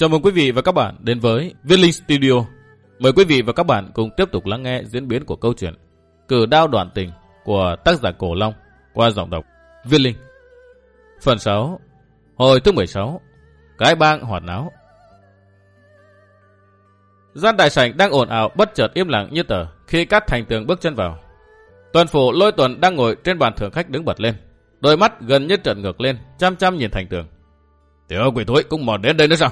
Chào mừng quý vị và các bạn đến với Viết Linh Studio. Mời quý vị và các bạn cùng tiếp tục lắng nghe diễn biến của câu chuyện Cử đao đoạn tình của tác giả Cổ Long qua giọng đọc Viết Linh. Phần 6 Hồi thứ 16 Cái bang hoạt náo Gian đại sảnh đang ồn ào bất chợt im lặng như tờ khi các thành tường bước chân vào. Tuần phủ lôi tuần đang ngồi trên bàn thượng khách đứng bật lên. Đôi mắt gần như trợn ngược lên, chăm chăm nhìn thành tường. Tiểu quỷ thối cũng mò đến đây nữa sao?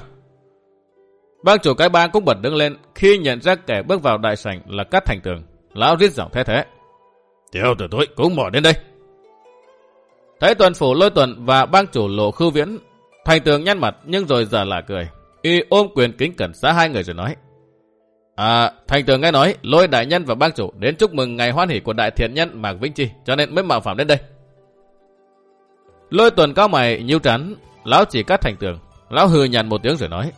Bang chủ cái bang cũng bật đứng lên khi nhận ra kẻ bước vào đại sảnh là Cát Thành Tường. Lão rít giọng thế thế. Tiểu tử tối cũng mò đến đây. Thấy tuần phủ lôi tuần và bang chủ lộ khư viễn, Thành Tường nhăn mặt nhưng rồi giả lạ cười. Y ôm quyền kính cẩn xã hai người rồi nói. À, Thành Tường nghe nói lôi đại nhân và bang chủ đến chúc mừng ngày hoan hỷ của đại thiện nhân Mạc Vĩnh Chi cho nên mới mạo phạm đến đây. Lôi tuần cao mày nhiêu trán, lão chỉ cắt Thành Tường. Lão hừ nhàn một tiếng rồi nói.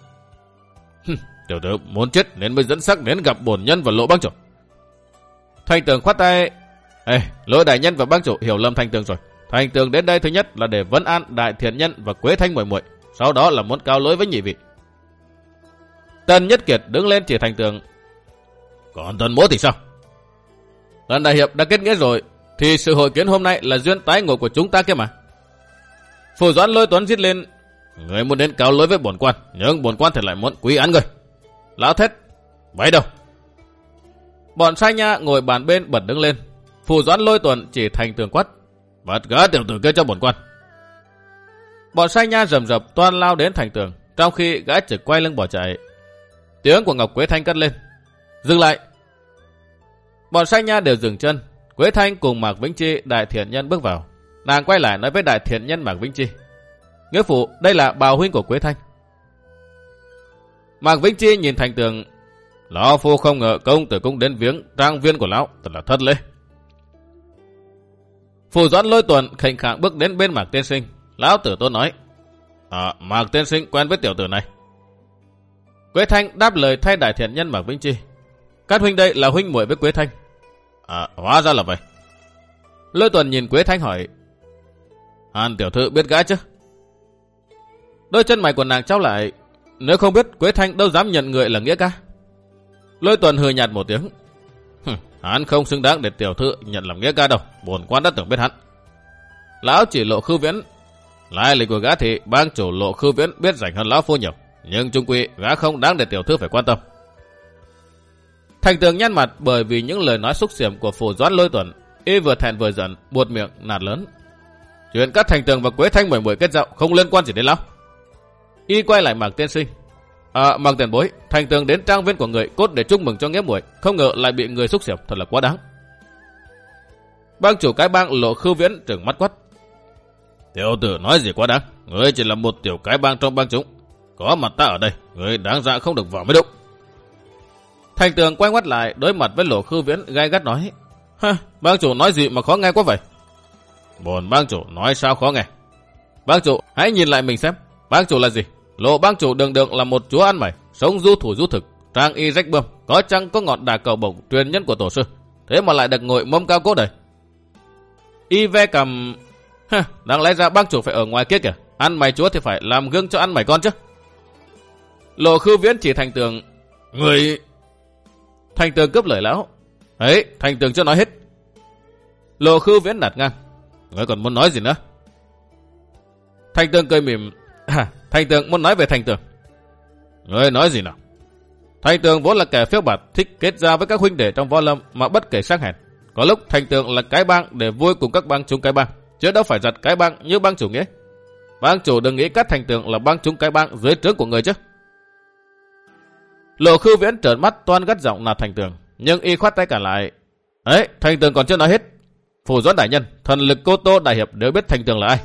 Tiểu tử muốn chết nên mới dẫn sắc đến gặp bổn nhân và lỗ bác chủ. thanh tường khoát tay. Ê, lỗ đại nhân và bác chủ hiểu lầm thanh tường rồi. thanh tường đến đây thứ nhất là để vấn an đại thiện nhân và quế thanh muội muội, sau đó là muốn cao lỗi với nhị vị. Tân Nhất Kiệt đứng lên chỉ thành tường. Còn Tân Mỗ thì sao? Lần đại hiệp đã kết nghĩa rồi, thì sự hội kiến hôm nay là duyên tái ngộ của chúng ta kia mà. Phù Doãn lôi tuấn giết lên. Người muốn đến cáo lỗi với bổn quan, nhưng bổn quan thì lại muốn quý án người. Lão thết, vậy đâu? Bọn sai nha ngồi bàn bên bật đứng lên. Phù doãn lôi tuần chỉ thành tường quát. Bật gỡ tiểu tử kia cho bổn quan. Bọn sai nha rầm rập toan lao đến thành tường, trong khi gã chỉ quay lưng bỏ chạy. Tiếng của Ngọc Quế Thanh cất lên. Dừng lại. Bọn sai nha đều dừng chân. Quế Thanh cùng Mạc Vĩnh Chi đại thiện nhân bước vào. Nàng quay lại nói với đại thiện nhân Mạc Vĩnh Chi. Nghĩa phụ, đây là bào huynh của Quế Thanh. Mạc Vĩnh Chi nhìn thành tường. Lão phu không ngờ công tử cũng đến viếng trang viên của lão, thật là thất lễ. Phù doãn lôi tuần khệnh khạng bước đến bên Mạc Tiên Sinh. Lão tử tôn nói. À, Mạc Tiên Sinh quen với tiểu tử này. Quế Thanh đáp lời thay đại thiện nhân Mạc Vĩnh Chi. Các huynh đây là huynh muội với Quế Thanh. À, hóa ra là vậy. Lôi tuần nhìn Quế Thanh hỏi. Hàn tiểu thư biết gái chứ? Đôi chân mày của nàng trao lại nếu không biết Quế Thanh đâu dám nhận người là nghĩa ca. Lôi tuần hừ nhạt một tiếng. hắn không xứng đáng để tiểu thư nhận làm nghĩa ca đâu. Buồn quan đã tưởng biết hắn. Lão chỉ lộ khư viễn. Lai lịch của gã thì bang chủ lộ khư viễn biết rảnh hơn lão phu nhiều. Nhưng trung quy gã không đáng để tiểu thư phải quan tâm. Thành tường nhăn mặt bởi vì những lời nói xúc xiểm của phù doãn lôi tuần. Y vừa thẹn vừa giận, buột miệng, nạt lớn. Chuyện các thành tường và Quế Thanh mười mười kết dạo không liên quan gì đến lão. Y quay lại Mạc Tiên Sinh. À, Mạc Tiền Bối, thành tường đến trang viên của người cốt để chúc mừng cho nghĩa muội, không ngờ lại bị người xúc xỉu, thật là quá đáng. Bang chủ cái bang lộ khư viễn trừng mắt quát. Tiểu tử nói gì quá đáng, người chỉ là một tiểu cái bang trong bang chúng. Có mặt ta ở đây, người đáng ra không được vào mới đúng. Thành tường quay quát lại, đối mặt với lộ khư viễn gai gắt nói. Ha, bang chủ nói gì mà khó nghe quá vậy? Bồn bang chủ nói sao khó nghe? Bang chủ, hãy nhìn lại mình xem, Bang chủ là gì? Lộ bang chủ đường đường là một chúa ăn mày, sống du thủ du thực, trang y rách bươm, có chăng có ngọn đà cầu bổng truyền nhân của tổ sư. Thế mà lại được ngồi mâm cao cốt đây. Y ve cầm... Hả, đáng lẽ ra bang chủ phải ở ngoài kia kìa. Ăn mày chúa thì phải làm gương cho ăn mày con chứ. Lộ khư viễn chỉ thành tường... Người... Thành tường cướp lời lão. Ấy, thành tường chưa nói hết. Lộ khư viễn nạt ngang. Người còn muốn nói gì nữa? Thành tường cười mỉm. À, thành tường muốn nói về thành tường. Ngươi nói gì nào? Thành tường vốn là kẻ phiếu bạt, thích kết giao với các huynh đệ trong võ lâm mà bất kể sắc hèn. Có lúc thành tường là cái bang để vui cùng các bang chúng cái bang, chứ đâu phải giật cái bang như bang chủ nghĩa. Bang chủ đừng nghĩ cắt thành tường là bang chúng cái bang dưới trướng của người chứ. Lộ khư viễn trợn mắt toan gắt giọng là thành tường, nhưng y khoát tay cả lại. Ấy, thành tường còn chưa nói hết. Phủ doãn đại nhân, thần lực cô tô đại hiệp đều biết thành tường là ai.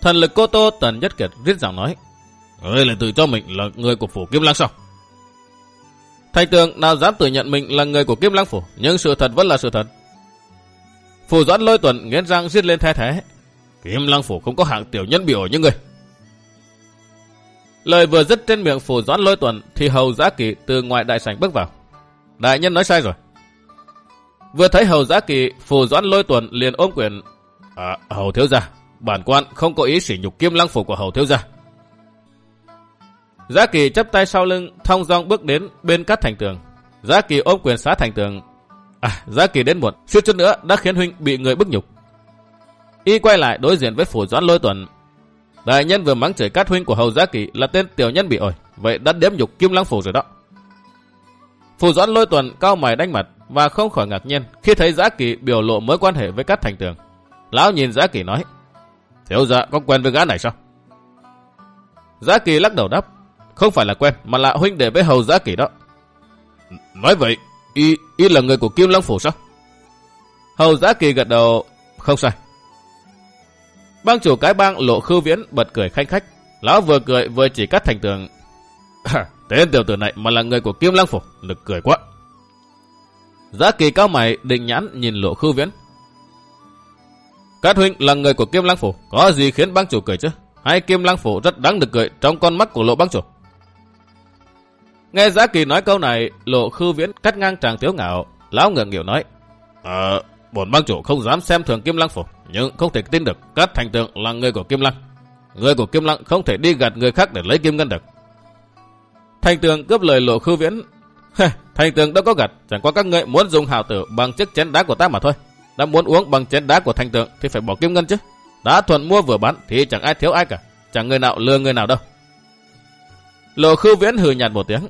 Thần lực cô Tô Tần Nhất Kiệt rít giọng nói. Ngươi lại tự cho mình là người của phủ Kim Lăng sao? thầy tường nào dám tự nhận mình là người của Kim Lăng phủ, nhưng sự thật vẫn là sự thật. Phủ doãn lôi tuần nghiến răng giết lên thay thế. Kim Lăng phủ không có hạng tiểu nhân biểu như người. Lời vừa dứt trên miệng phủ doãn lôi tuần thì hầu giá kỳ từ ngoài đại sảnh bước vào. Đại nhân nói sai rồi. Vừa thấy hầu giá kỳ, phủ doãn lôi tuần liền ôm quyền. À, hầu thiếu gia, bản quan không có ý sỉ nhục kim lăng phủ của hầu thiếu gia. Giá Kỳ chấp tay sau lưng, thong dong bước đến bên cắt thành tường. Giá Kỳ ôm quyền xá thành tường. À, Giá Kỳ đến muộn, suýt chút nữa đã khiến huynh bị người bức nhục. Y quay lại đối diện với phủ doãn lôi tuần. Đại nhân vừa mắng chửi cát huynh của hầu Giá Kỳ là tên tiểu nhân bị ổi, vậy đã đếm nhục kim lăng phủ rồi đó. Phủ doãn lôi tuần cao mày đánh mặt và không khỏi ngạc nhiên khi thấy Giá Kỳ biểu lộ mối quan hệ với cát thành tường. Lão nhìn Giá Kỳ nói, Thiếu dạ có quen với gã này sao? Giá Kỳ lắc đầu đáp, không phải là quen mà là huynh đệ với hầu Giá Kỳ đó. Nói vậy, y, y là người của Kim Long Phủ sao? Hầu Giá Kỳ gật đầu, không sai. Bang chủ cái bang lộ khư viễn bật cười khanh khách. Lão vừa cười vừa chỉ cắt thành tường. tên tiểu tử này mà là người của Kim Lăng Phủ, lực cười quá. Giá kỳ cao mày định nhãn nhìn lộ khư viễn. Cát huynh là người của Kim Lăng Phủ, có gì khiến bang chủ cười chứ? Hay Kim Lăng Phủ rất đáng được cười trong con mắt của lộ bang chủ? Nghe Giá Kỳ nói câu này, lộ khư viễn cắt ngang tràng tiếu ngạo, lão ngượng nghịu nói. Ờ, bổn bang chủ không dám xem thường Kim Lăng Phủ, nhưng không thể tin được các thành tượng là người của Kim Lăng. Người của Kim Lăng không thể đi gạt người khác để lấy kim ngân được. Thành tường cướp lời lộ khư viễn. thành tường đâu có gạt, chẳng qua các người muốn dùng hào tử bằng chiếc chén đá của ta mà thôi. Đã muốn uống bằng chén đá của thanh tượng thì phải bỏ kim ngân chứ. Đã thuận mua vừa bán thì chẳng ai thiếu ai cả. Chẳng người nào lừa người nào đâu. Lộ khư viễn hừ nhạt một tiếng.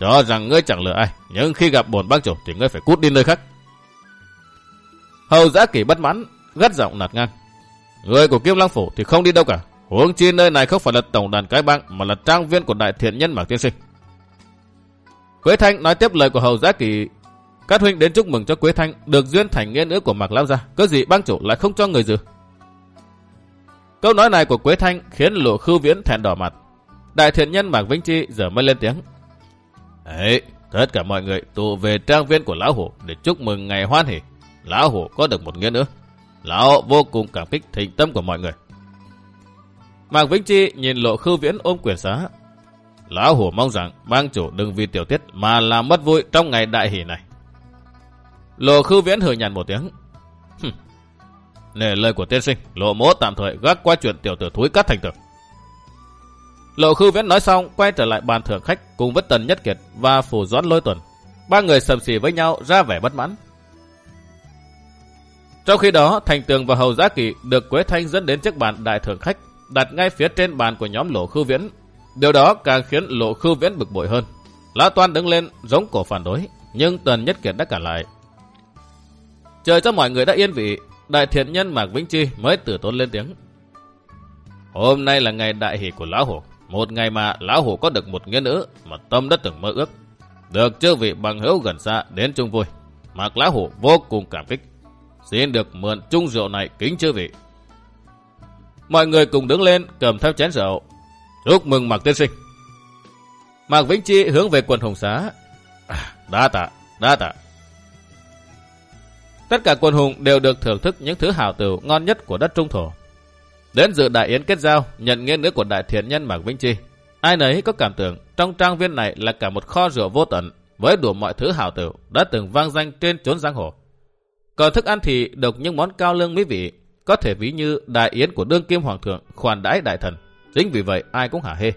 Cho rằng ngươi chẳng lừa ai, nhưng khi gặp bổn bang chủ thì ngươi phải cút đi nơi khác. Hầu giã kỷ bất mãn, gắt giọng nạt ngang. Người của Kim Lăng Phủ thì không đi đâu cả. Huống chi nơi này không phải là tổng đàn cái bang mà là trang viên của đại thiện nhân Mạc Tiên Sinh. Quế Thanh nói tiếp lời của Hầu Giá Kỳ. Các huynh đến chúc mừng cho Quế Thanh được duyên thành nghiên nữ của Mạc Lão Gia. Có gì bang chủ lại không cho người dự. Câu nói này của Quế Thanh khiến lộ khư viễn thẹn đỏ mặt. Đại thiện nhân Mạc Vĩnh Chi giờ mới lên tiếng. Ấy, tất cả mọi người tụ về trang viên của Lão Hổ để chúc mừng ngày hoan hỷ. Lão Hổ có được một nghiên ước. Lão vô cùng cảm kích thịnh tâm của mọi người. Mạc Vĩnh Chi nhìn lộ khư viễn ôm quyền xá. Lão Hổ mong rằng bang chủ đừng vì tiểu tiết mà làm mất vui trong ngày đại hỷ này. Lộ khư viễn hừ nhằn một tiếng. Nể lời của tiên sinh, lộ mố tạm thời gác qua chuyện tiểu tử thúi cắt thành tử. Lộ khư viễn nói xong, quay trở lại bàn thưởng khách cùng với Tần Nhất Kiệt và Phủ Doãn Lôi Tuần. Ba người sầm xì với nhau ra vẻ bất mãn. Trong khi đó, Thành Tường và Hầu Giá Kỳ được Quế Thanh dẫn đến chiếc bàn đại thưởng khách, đặt ngay phía trên bàn của nhóm Lộ Khư Viễn. Điều đó càng khiến Lộ Khư Viễn bực bội hơn. Lã Toan đứng lên giống cổ phản đối, nhưng Tần Nhất Kiệt đã cản lại. Chờ cho mọi người đã yên vị, đại thiện nhân Mạc Vĩnh Chi mới tử tôn lên tiếng. Hôm nay là ngày đại hỷ của Lão Hổ, một ngày mà Lão Hổ có được một nghĩa nữ mà tâm đã từng mơ ước. Được chư vị bằng hữu gần xa đến chung vui, Mạc Lão Hổ vô cùng cảm kích. Xin được mượn chung rượu này kính chư vị. Mọi người cùng đứng lên cầm theo chén rượu. Chúc mừng Mạc Tiên Sinh. Mạc Vĩnh Chi hướng về quần hồng xá. À, đa tạ, đa tạ. Tất cả quân hùng đều được thưởng thức những thứ hảo tửu ngon nhất của đất Trung Thổ. Đến dự đại yến kết giao, nhận nghĩa nữ của đại thiện nhân Mạc Vĩnh Chi. Ai nấy có cảm tưởng trong trang viên này là cả một kho rượu vô tận với đủ mọi thứ hảo tửu đã từng vang danh trên chốn giang hồ. Còn thức ăn thì độc những món cao lương mỹ vị, có thể ví như đại yến của đương kim hoàng thượng khoản đãi đại thần. Chính vì vậy ai cũng hả hê.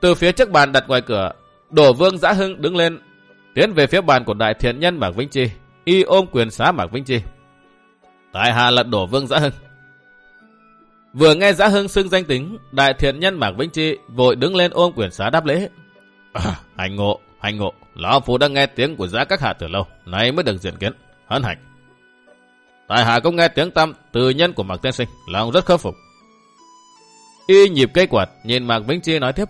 Từ phía trước bàn đặt ngoài cửa, đổ vương giã hưng đứng lên, tiến về phía bàn của đại thiện nhân Mạc Vĩnh Chi, y ôm quyền xá Mạc Vĩnh Chi. Tại hạ lật đổ vương giã hưng. Vừa nghe giã hưng xưng danh tính, đại thiện nhân Mạc Vĩnh Chi vội đứng lên ôm quyền xá đáp lễ. À, hành ngộ, hành ngộ. Lão Phu đã nghe tiếng của Giã các hạ từ lâu, nay mới được diện kiến. Hân hạnh. Tại hạ cũng nghe tiếng tâm từ nhân của Mạc Tiên Sinh, lòng rất khâm phục. Y nhịp cây quạt, nhìn Mạc Vĩnh Chi nói tiếp.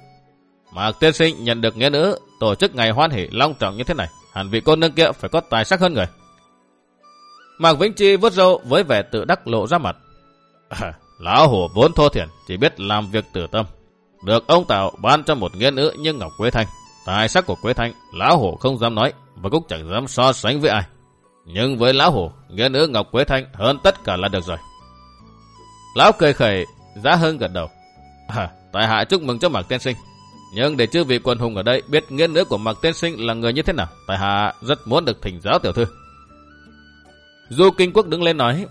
Mạc Tiên Sinh nhận được nghĩa nữ, tổ chức ngày hoan hỷ long trọng như thế này. Hẳn vị cô nương kia phải có tài sắc hơn người. Mạc Vĩnh Chi vớt râu với vẻ tự đắc lộ ra mặt. À, lão hổ vốn thô thiển, chỉ biết làm việc tử tâm. Được ông Tạo ban cho một nghĩa nữ như Ngọc Quế Thanh. Tài sắc của Quế Thanh, Lão Hổ không dám nói và cũng chẳng dám so sánh với ai. Nhưng với Lão Hổ, nghĩa nữ Ngọc Quế Thanh hơn tất cả là được rồi. Lão cười khẩy, giá hơn gật đầu. À, tại hạ chúc mừng cho Mạc Tiên Sinh. Nhưng để chư vị quần hùng ở đây biết nghĩa nữ của Mạc Tiên Sinh là người như thế nào, tại hạ rất muốn được thỉnh giáo tiểu thư. Du Kinh Quốc đứng lên nói,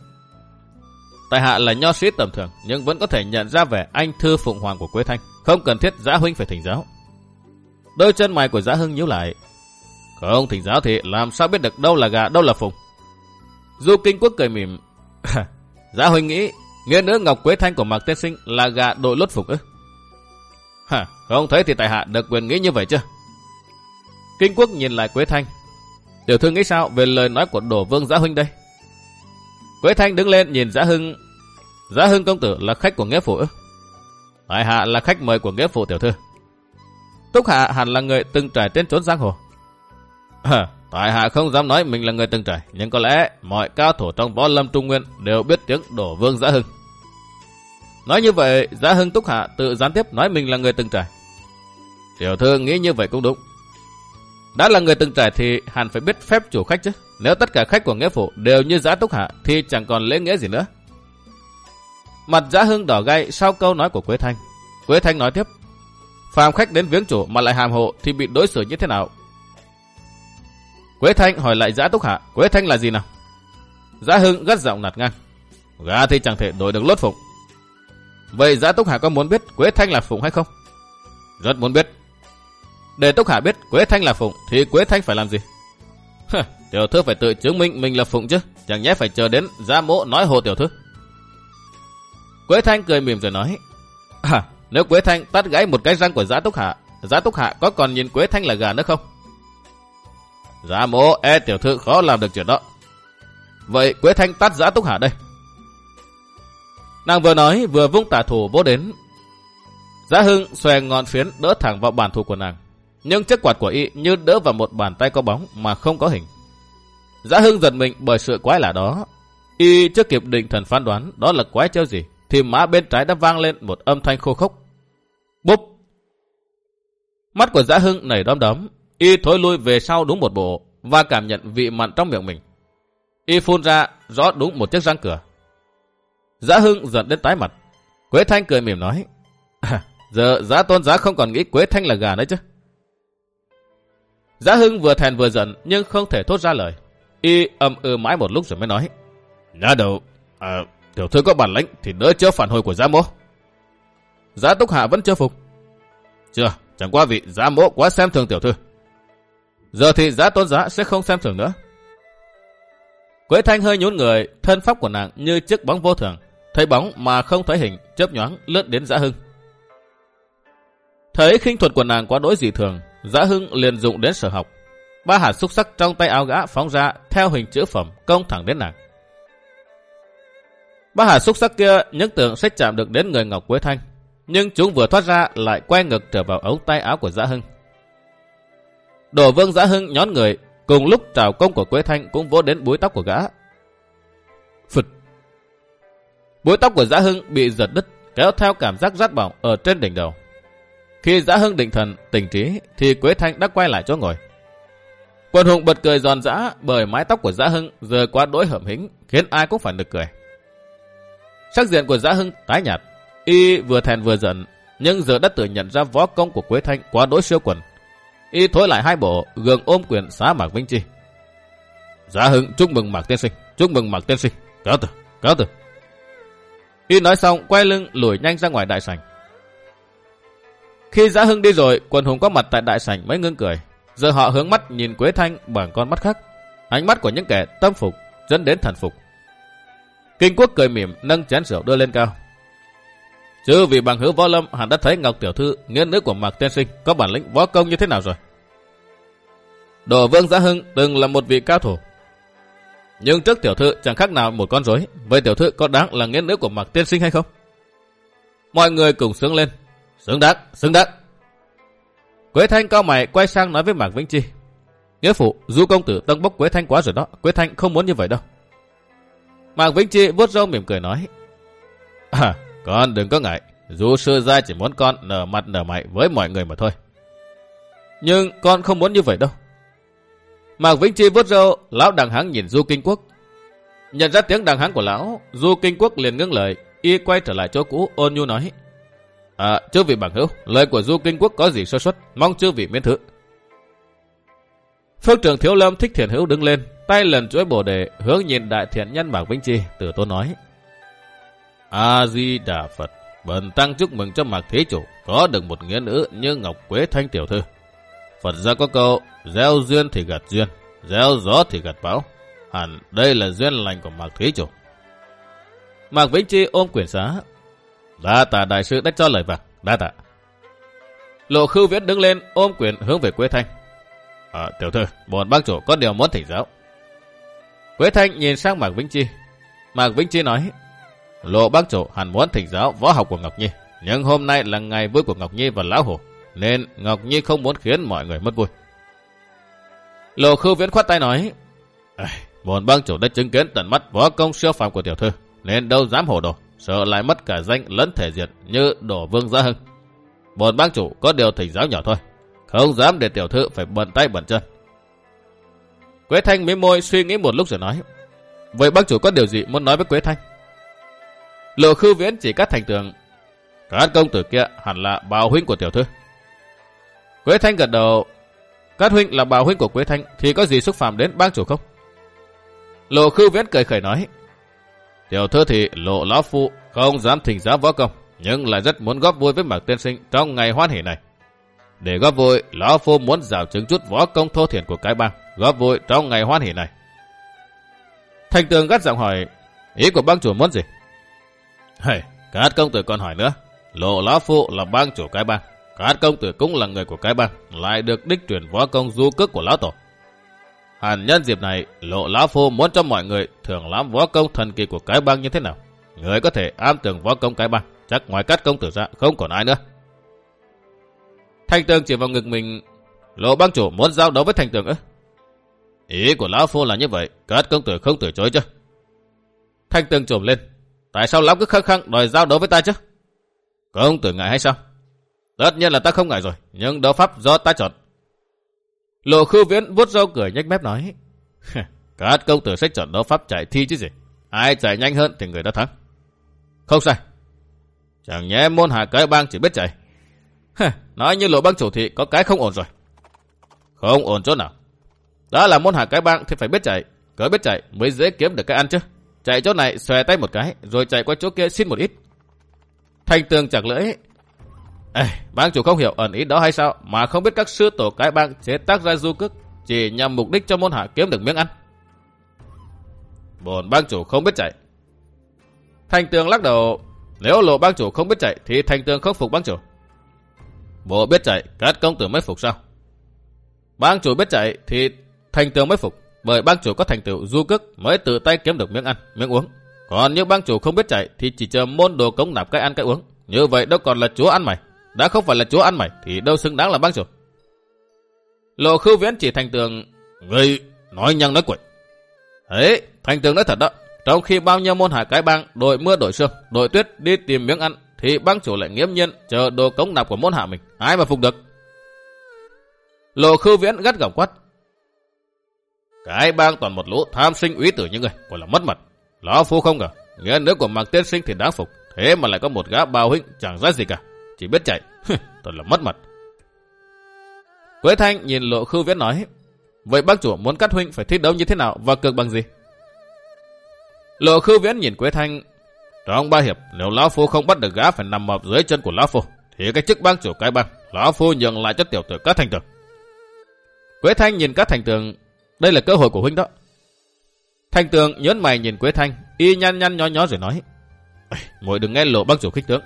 tại hạ là nho sĩ tầm thường, nhưng vẫn có thể nhận ra vẻ anh thư phụng hoàng của Quế Thanh. Không cần thiết giã Huynh phải thỉnh giáo. Đôi chân mày của giã Hưng nhíu lại. Không thỉnh giáo thì làm sao biết được đâu là gà, đâu là phùng. Du Kinh Quốc cười mỉm. giã Huynh nghĩ, nghĩa nữ Ngọc Quế Thanh của Mạc Tiên Sinh là gà đội lốt phục ư? Hả, không thấy thì tại hạ được quyền nghĩ như vậy chứ Kinh Quốc nhìn lại Quế Thanh. Tiểu thư nghĩ sao về lời nói của Đổ Vương Giá Huynh đây? Quế Thanh đứng lên nhìn Giá Hưng. Giá Hưng công tử là khách của nghĩa phụ ư? Tại hạ là khách mời của nghĩa phụ tiểu thư. Túc Hạ hẳn là người từng trải trên trốn giang hồ. À, tại hạ không dám nói mình là người từng trải, nhưng có lẽ mọi cao thủ trong võ lâm trung nguyên đều biết tiếng đổ vương Giá Hưng. Nói như vậy, Giá Hưng Túc Hạ tự gián tiếp nói mình là người từng trải. Tiểu thư nghĩ như vậy cũng đúng. Đã là người từng trải thì hẳn phải biết phép chủ khách chứ. Nếu tất cả khách của nghĩa phụ đều như Giá Túc Hạ thì chẳng còn lễ nghĩa gì nữa. Mặt Giá Hưng đỏ gay sau câu nói của Quế Thanh. Quế Thanh nói tiếp. Phàm khách đến viếng chủ mà lại hàm hộ thì bị đối xử như thế nào? Quế Thanh hỏi lại Giá Túc Hạ. Quế Thanh là gì nào? Giá Hưng gắt giọng nạt ngang. Gà thì chẳng thể đổi được lốt phụng. Vậy Giã Túc Hạ có muốn biết Quế Thanh là phụng hay không? Rất muốn biết. Để Túc Hạ biết Quế Thanh là phụng thì Quế Thanh phải làm gì? tiểu thư phải tự chứng minh mình là phụng chứ. Chẳng nhẽ phải chờ đến Giã Mỗ nói hồ tiểu thư. Quế Thanh cười mỉm rồi nói. À, nếu Quế Thanh tắt gãy một cái răng của Giã Túc Hạ, Giã Túc Hạ có còn nhìn Quế Thanh là gà nữa không? Giã mỗ e tiểu thư khó làm được chuyện đó. Vậy Quế Thanh tắt Giã Túc Hạ đây. Nàng vừa nói vừa vung tà thủ vỗ đến. Giá Hưng xòe ngọn phiến đỡ thẳng vào bàn thủ của nàng. Nhưng chiếc quạt của y như đỡ vào một bàn tay có bóng mà không có hình. Giá Hưng giật mình bởi sự quái lạ đó. Y chưa kịp định thần phán đoán đó là quái treo gì thì má bên trái đã vang lên một âm thanh khô khốc. Búp! Mắt của Giá Hưng nảy đom đóm, y thối lui về sau đúng một bộ và cảm nhận vị mặn trong miệng mình. Y phun ra rõ đúng một chiếc răng cửa. Giá Hưng giận đến tái mặt. Quế Thanh cười mỉm nói, à, giờ giá tôn giá không còn nghĩ Quế Thanh là gà nữa chứ. Giá Hưng vừa thèn vừa giận nhưng không thể thốt ra lời. Y âm ư ừ mãi một lúc rồi mới nói, Nhà đầu, à, Tiểu thư có bản lãnh thì đỡ chưa phản hồi của giá mỗ. Giá túc hạ vẫn chưa phục. Chưa, chẳng qua vị giá mỗ quá xem thường tiểu thư. Giờ thì giá tôn giá sẽ không xem thường nữa. Quế Thanh hơi nhún người, thân pháp của nàng như chiếc bóng vô thường. Thấy bóng mà không thấy hình, chớp nhoáng lướt đến dã Hưng. Thấy khinh thuật của nàng quá đối dị thường, dã Hưng liền dụng đến sở học. Ba hạt xúc sắc trong tay áo gã phóng ra theo hình chữ phẩm công thẳng đến nàng. Ba hạt xúc sắc kia những tưởng sẽ chạm được đến người Ngọc Quế Thanh. Nhưng chúng vừa thoát ra lại quay ngực trở vào ống tay áo của dã Hưng. Đổ vương dã Hưng nhón người, cùng lúc trào công của Quế Thanh cũng vỗ đến búi tóc của gã. Phật! Búi tóc của Giã Hưng bị giật đứt, kéo theo cảm giác rát bỏng ở trên đỉnh đầu. Khi Giã Hưng định thần, tỉnh trí, thì Quế Thanh đã quay lại chỗ ngồi. Quân hùng bật cười giòn giã bởi mái tóc của Giã Hưng giờ quá đỗi hởm hĩnh, khiến ai cũng phải nực cười. Sắc diện của Giã Hưng tái nhạt, y vừa thèn vừa giận, nhưng giờ đã tự nhận ra võ công của Quế Thanh quá đối siêu quần. Y thối lại hai bộ, gường ôm quyền xá Mạc Vinh Chi. Giã Hưng chúc mừng Mạc Tiên Sinh, chúc mừng Mạc Tiên Sinh, cáo từ, cáo từ. Y nói xong, quay lưng lùi nhanh ra ngoài đại sảnh. Khi Giã Hưng đi rồi, quần hùng có mặt tại đại sảnh mới ngưng cười. Giờ họ hướng mắt nhìn Quế Thanh bằng con mắt khác. Ánh mắt của những kẻ tâm phục dẫn đến thần phục. Kinh quốc cười mỉm, nâng chén rượu đưa lên cao. Chứ vì bằng hữu võ lâm hắn đã thấy Ngọc Tiểu Thư, nghiên nữ của Mạc Tiên Sinh, có bản lĩnh võ công như thế nào rồi. Đồ Vương Giá Hưng từng là một vị cao thủ. Nhưng trước Tiểu Thư chẳng khác nào một con rối. Vậy Tiểu Thư có đáng là nghĩa nữ của Mạc Tiên Sinh hay không? Mọi người cùng sướng lên. Sướng đáng, sướng đáng. Quế Thanh cao mày quay sang nói với Mạc Vĩnh Chi. Nghĩa phụ, du công tử tân bốc Quế Thanh quá rồi đó. Quế Thanh không muốn như vậy đâu. Mạc Vĩnh Chi vuốt râu mỉm cười nói. À, con đừng có ngại. Dù sư gia chỉ muốn con nở mặt nở mày với mọi người mà thôi. Nhưng con không muốn như vậy đâu. Mạc Vĩnh Chi vuốt râu, lão đằng háng nhìn Du Kinh Quốc. Nhận ra tiếng đằng háng của lão, Du Kinh Quốc liền ngưng lời, y quay trở lại chỗ cũ ôn nhu nói. À, chư vị bằng hữu, lời của Du Kinh Quốc có gì sơ suất, mong chư vị miễn thứ. Phương trưởng Thiếu Lâm thích thiền hữu đứng lên, tay lần chuỗi bồ đề hướng nhìn đại thiện nhân Mạc Vĩnh Chi, từ tôn nói. A-di-đà Phật, bần tăng chúc mừng cho Mạc Thế Chủ có được một nghĩa nữ như Ngọc Quế Thanh Tiểu Thư. Phật ra có câu, gieo duyên thì gặt duyên, gieo gió thì gặt bão. Hẳn đây là duyên lành của Mạc Thế Chủ. Mạc Vĩnh Chi ôm quyển xá. Đa tạ đại sư đã cho lời vàng, đa tạ. Lộ Khưu viễn đứng lên ôm quyển hướng về Quế Thanh. À, tiểu thư, bọn bác chủ có điều muốn thỉnh giáo. Quế Thanh nhìn sang Mạc Vĩnh Chi. Mạc Vĩnh Chi nói, Lộ bác chủ hẳn muốn thỉnh giáo võ học của Ngọc Nhi. Nhưng hôm nay là ngày vui của Ngọc Nhi và Lão Hồ, nên Ngọc Nhi không muốn khiến mọi người mất vui. Lộ khư viễn khoát tay nói, Bọn băng chủ đã chứng kiến tận mắt võ công siêu phàm của tiểu thư, nên đâu dám hổ đồ, sợ lại mất cả danh lẫn thể diện như đổ vương gia hưng. Bọn băng chủ có điều thỉnh giáo nhỏ thôi, không dám để tiểu thư phải bận tay bận chân. Quế Thanh mím môi suy nghĩ một lúc rồi nói, Vậy bác chủ có điều gì muốn nói với Quế Thanh? Lộ khư viễn chỉ cắt thành tường. Các công tử kia hẳn là bào huynh của tiểu thư. Quế Thanh gật đầu. Các huynh là bà huynh của Quế Thanh thì có gì xúc phạm đến bang chủ không? Lộ khư viễn cười khởi nói. Tiểu thư thì lộ lão phu không dám thỉnh giáo võ công, nhưng lại rất muốn góp vui với Mạc Tiên Sinh trong ngày hoan hỷ này. Để góp vui, lão phu muốn rào chứng chút võ công thô thiển của cái bang, góp vui trong ngày hoan hỷ này. Thành tường gắt giọng hỏi, ý của bang chủ muốn gì? Hey, Cát công tử còn hỏi nữa. Lộ Lão Phu là bang chủ cái bang. Cát công tử cũng là người của cái bang, lại được đích truyền võ công du cước của Lão Tổ. Hàn nhân dịp này, Lộ Lão Phu muốn cho mọi người thường lắm võ công thần kỳ của cái bang như thế nào. Người có thể am tường võ công cái bang, chắc ngoài Cát công tử ra không còn ai nữa. Thanh tường chỉ vào ngực mình, Lộ bang chủ muốn giao đấu với thành tường ư? Ý của Lão Phu là như vậy, Cát công tử không từ chối chứ. Thanh tường trồm lên, Tại sao lão cứ khăng khăng đòi giao đấu với ta chứ? Công tử ngại hay sao? Tất nhiên là ta không ngại rồi, nhưng đấu pháp do ta chọn. Lộ khư viễn vuốt râu cười nhếch mép nói. Các công tử sách chọn đấu pháp chạy thi chứ gì? Ai chạy nhanh hơn thì người đó thắng. Không sai. Chẳng nhẽ môn hạ cái bang chỉ biết chạy. Nói như lộ bang chủ thị có cái không ổn rồi. Không ổn chỗ nào. Đó là môn hạ cái bang thì phải biết chạy. Cứ biết chạy mới dễ kiếm được cái ăn chứ. Chạy chỗ này xòe tay một cái, rồi chạy qua chỗ kia xin một ít. thành tường chặt lưỡi. Ê, bang chủ không hiểu ẩn ý đó hay sao, mà không biết các sư tổ cái bang chế tác ra du cước, chỉ nhằm mục đích cho môn hạ kiếm được miếng ăn. Bồn bang chủ không biết chạy. thành tường lắc đầu, nếu lộ bang chủ không biết chạy, thì thành tường không phục bang chủ. Bộ biết chạy, các công tử mới phục sao? Bang chủ biết chạy, thì thành tường mới phục bởi bang chủ có thành tựu du cước mới tự tay kiếm được miếng ăn, miếng uống. Còn những bang chủ không biết chạy thì chỉ chờ môn đồ cống nạp cái ăn cái uống. Như vậy đâu còn là chúa ăn mày. Đã không phải là chúa ăn mày thì đâu xứng đáng là bác chủ. Lộ khư viễn chỉ thành tường, người nói nhăng nói quậy. ấy thành tường nói thật đó. Trong khi bao nhiêu môn hạ cái bang đội mưa đội sương, đội tuyết đi tìm miếng ăn thì bang chủ lại nghiêm nhiên chờ đồ cống nạp của môn hạ mình. Ai mà phục được? Lộ khư viễn gắt gỏng quát. Cái bang toàn một lũ tham sinh úy tử như người, còn là mất mặt. Lão phu không cả nghĩa nữ của Mạc Tiên Sinh thì đáng phục, thế mà lại có một gã bào huynh chẳng ra gì cả, chỉ biết chạy, Thật là mất mặt. Quế Thanh nhìn lộ khư viễn nói, vậy bác chủ muốn cắt huynh phải thi đấu như thế nào và cược bằng gì? Lộ khư viễn nhìn Quế Thanh, trong ba hiệp, nếu Lão Phu không bắt được gã phải nằm mập dưới chân của Lão Phu, thì cái chức bác chủ cái bang, Lão Phu nhường lại cho tiểu tử các thành tường. Quế Thanh nhìn các thành tường đây là cơ hội của huynh đó. Thành tường nhớn mày nhìn Quế Thanh, y nhăn nhăn nhó nhó rồi nói. Ngồi đừng nghe lộ bác chủ khích tướng.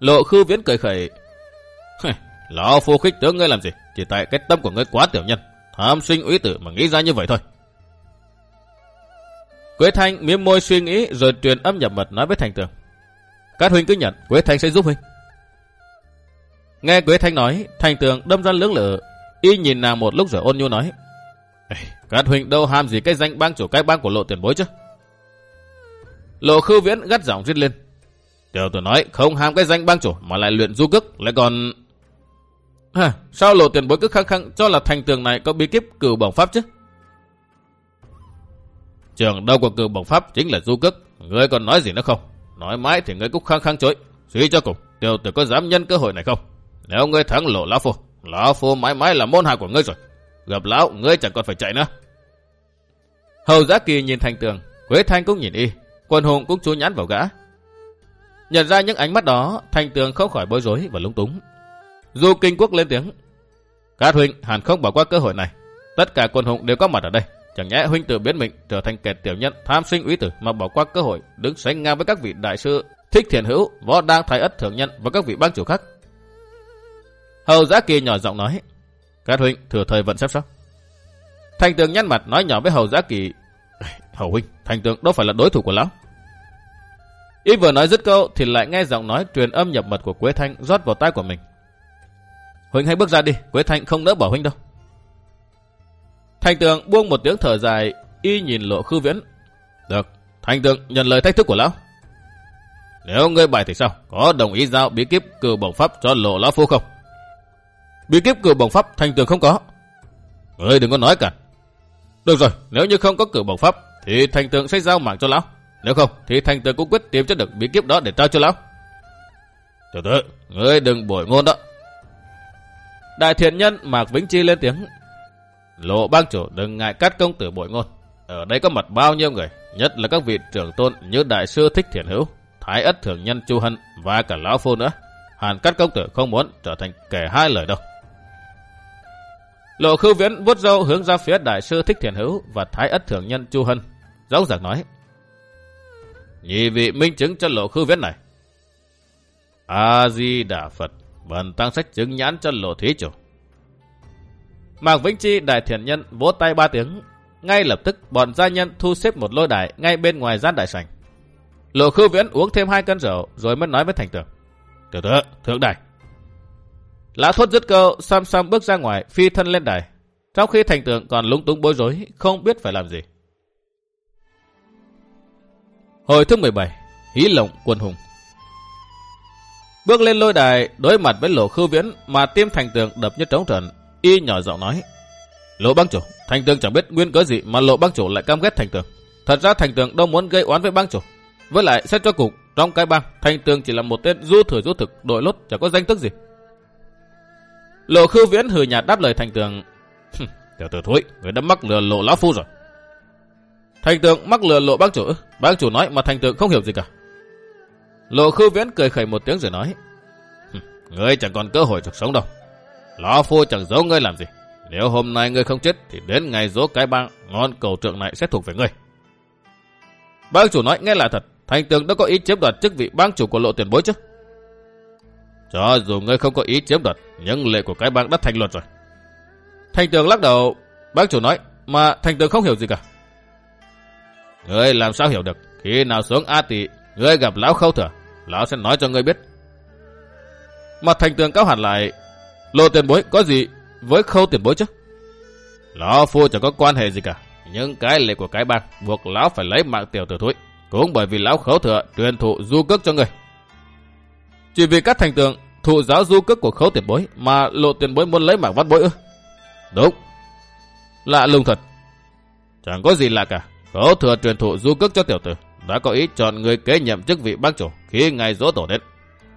Lộ khư viễn cười khẩy. Lão phu khích tướng ngươi làm gì? Chỉ tại cái tâm của ngươi quá tiểu nhân. Tham sinh úy tử mà nghĩ ra như vậy thôi. Quế Thanh miếm môi suy nghĩ rồi truyền âm nhập mật nói với Thanh tường. Các huynh cứ nhận, Quế Thanh sẽ giúp huynh. Nghe Quế Thanh nói, Thanh tường đâm ra lưỡng lự, y nhìn nàng một lúc rồi ôn nhu nói. Các huynh đâu ham gì cái danh bang chủ cái bang của lộ tiền bối chứ? Lộ khư viễn gắt giọng rít lên. Tiểu tử nói không ham cái danh bang chủ mà lại luyện du cức lại còn... Hả, sao lộ tiền bối cứ khăng khăng cho là thành tường này có bí kíp cửu bổng pháp chứ? Trường đâu của cửu bổng pháp chính là du cức. Ngươi còn nói gì nữa không? Nói mãi thì ngươi cũng khăng khăng chối. Suy cho cùng, tiểu tử có dám nhân cơ hội này không? Nếu ngươi thắng lộ lão phu, lão phu mãi mãi là môn hạ của ngươi rồi. Gặp lão, ngươi chẳng còn phải chạy nữa. Hầu Giá Kỳ nhìn Thành Tường, Quế Thanh cũng nhìn y. Quân hùng cũng chú nhắn vào gã. Nhận ra những ánh mắt đó, thành tường không khỏi bối rối và lúng túng. Du Kinh Quốc lên tiếng. Các huynh hẳn không bỏ qua cơ hội này. Tất cả quân hùng đều có mặt ở đây. Chẳng nhẽ huynh tự biến mình trở thành kẻ tiểu nhân tham sinh úy tử mà bỏ qua cơ hội đứng sánh ngang với các vị đại sư thích thiền hữu, võ đang thái ất thượng nhân và các vị bang chủ khác. Hầu Giá Kỳ nhỏ giọng nói. Các huynh thừa thời vận xếp sao? Thành tường nhăn mặt nói nhỏ với Hầu Giá Kỳ. Hầu huynh, thành tường đâu phải là đối thủ của lão. Y vừa nói dứt câu thì lại nghe giọng nói truyền âm nhập mật của Quế Thanh rót vào tai của mình. Huynh hãy bước ra đi, Quế Thanh không nỡ bỏ huynh đâu. Thành tường buông một tiếng thở dài, y nhìn lộ khư viễn. Được, thành tường nhận lời thách thức của lão. Nếu ngươi bài thì sao, có đồng ý giao bí kíp cử bổng pháp cho lộ lão phu không? Bí kíp cử bổng pháp thành tường không có. Ngươi đừng có nói cả. Được rồi, nếu như không có cử bổng pháp thì thành tường sẽ giao mạng cho lão. Nếu không thì thành tường cũng quyết tìm cho được bí kíp đó để trao cho lão. Tiểu tử, ngươi đừng bổi ngôn đó. Đại thiện nhân Mạc Vĩnh Chi lên tiếng. Lộ bang chủ đừng ngại cắt công tử bội ngôn. Ở đây có mặt bao nhiêu người, nhất là các vị trưởng tôn như đại sư Thích Thiện Hữu, Thái Ất Thượng Nhân Chu Hân và cả Lão Phu nữa. Hàn cắt công tử không muốn trở thành kẻ hai lời đâu. Lộ khư viễn vuốt râu hướng ra phía đại sư Thích Thiện Hữu và Thái Ất Thượng Nhân Chu Hân. Rõ ràng nói. Nhị vị minh chứng cho lộ khư viễn này. A-di-đà Phật, bần tăng sách chứng nhãn cho lộ thí chủ. Mạc Vĩnh Chi đại thiện nhân vỗ tay ba tiếng. Ngay lập tức bọn gia nhân thu xếp một lôi đài ngay bên ngoài gian đại sảnh. Lộ khư viễn uống thêm hai cân rượu rồi mới nói với thành tưởng. Tiểu tử, thượng đài. lã thốt dứt câu, Sam Sam bước ra ngoài, phi thân lên đài. Trong khi thành tượng còn lúng túng bối rối, không biết phải làm gì. Hồi thứ 17, Hí Lộng Quân Hùng Bước lên lôi đài, đối mặt với lộ khư viễn mà tiêm thành tường đập như trống trận, y nhỏ giọng nói. Lộ băng chủ, thành tường chẳng biết nguyên cớ gì mà lộ băng chủ lại cam ghét thành tường. Thật ra thành tường đâu muốn gây oán với băng chủ. Với lại xét cho cục, trong cái bang, thành tường chỉ là một tên du thử du thực, đội lốt, chẳng có danh tức gì. Lộ khư viễn hừ nhạt đáp lời thành tường. Tiểu tử thối, người đã mắc lừa lộ lão phu rồi. Thành tường mắc lừa lộ bác chủ. Bác chủ nói mà thành tường không hiểu gì cả. Lộ khư viễn cười khẩy một tiếng rồi nói. Ngươi chẳng còn cơ hội được sống đâu. Lão phu chẳng giấu ngươi làm gì. Nếu hôm nay ngươi không chết thì đến ngày dỗ cái bang ngon cầu trượng này sẽ thuộc về ngươi. Bác chủ nói nghe là thật. Thành tường đã có ý chiếm đoạt chức vị bang chủ của lộ tiền bối chứ. Cho dù ngươi không có ý chiếm đoạt, nhưng lệ của cái bang đã thành luật rồi. Thành tường lắc đầu, bác chủ nói, mà thành tường không hiểu gì cả. Ngươi làm sao hiểu được, khi nào xuống A tỷ, ngươi gặp lão khâu thừa, lão sẽ nói cho ngươi biết. Mặt thành tường cao hẳn lại, lộ tiền bối có gì với khâu tiền bối chứ? Lão phu chẳng có quan hệ gì cả, nhưng cái lệ của cái bang buộc lão phải lấy mạng tiểu tử thúi, cũng bởi vì lão khâu thừa truyền thụ du cước cho người. Chỉ vì các thành tường thụ giáo du cước của khấu tiền bối mà lộ tiền bối muốn lấy mạng văn bối ư? Đúng. Lạ lùng thật. Chẳng có gì lạ cả. Khấu thừa truyền thụ du cước cho tiểu tử. Đã có ý chọn người kế nhiệm chức vị bác chủ khi ngày dỗ tổ đến.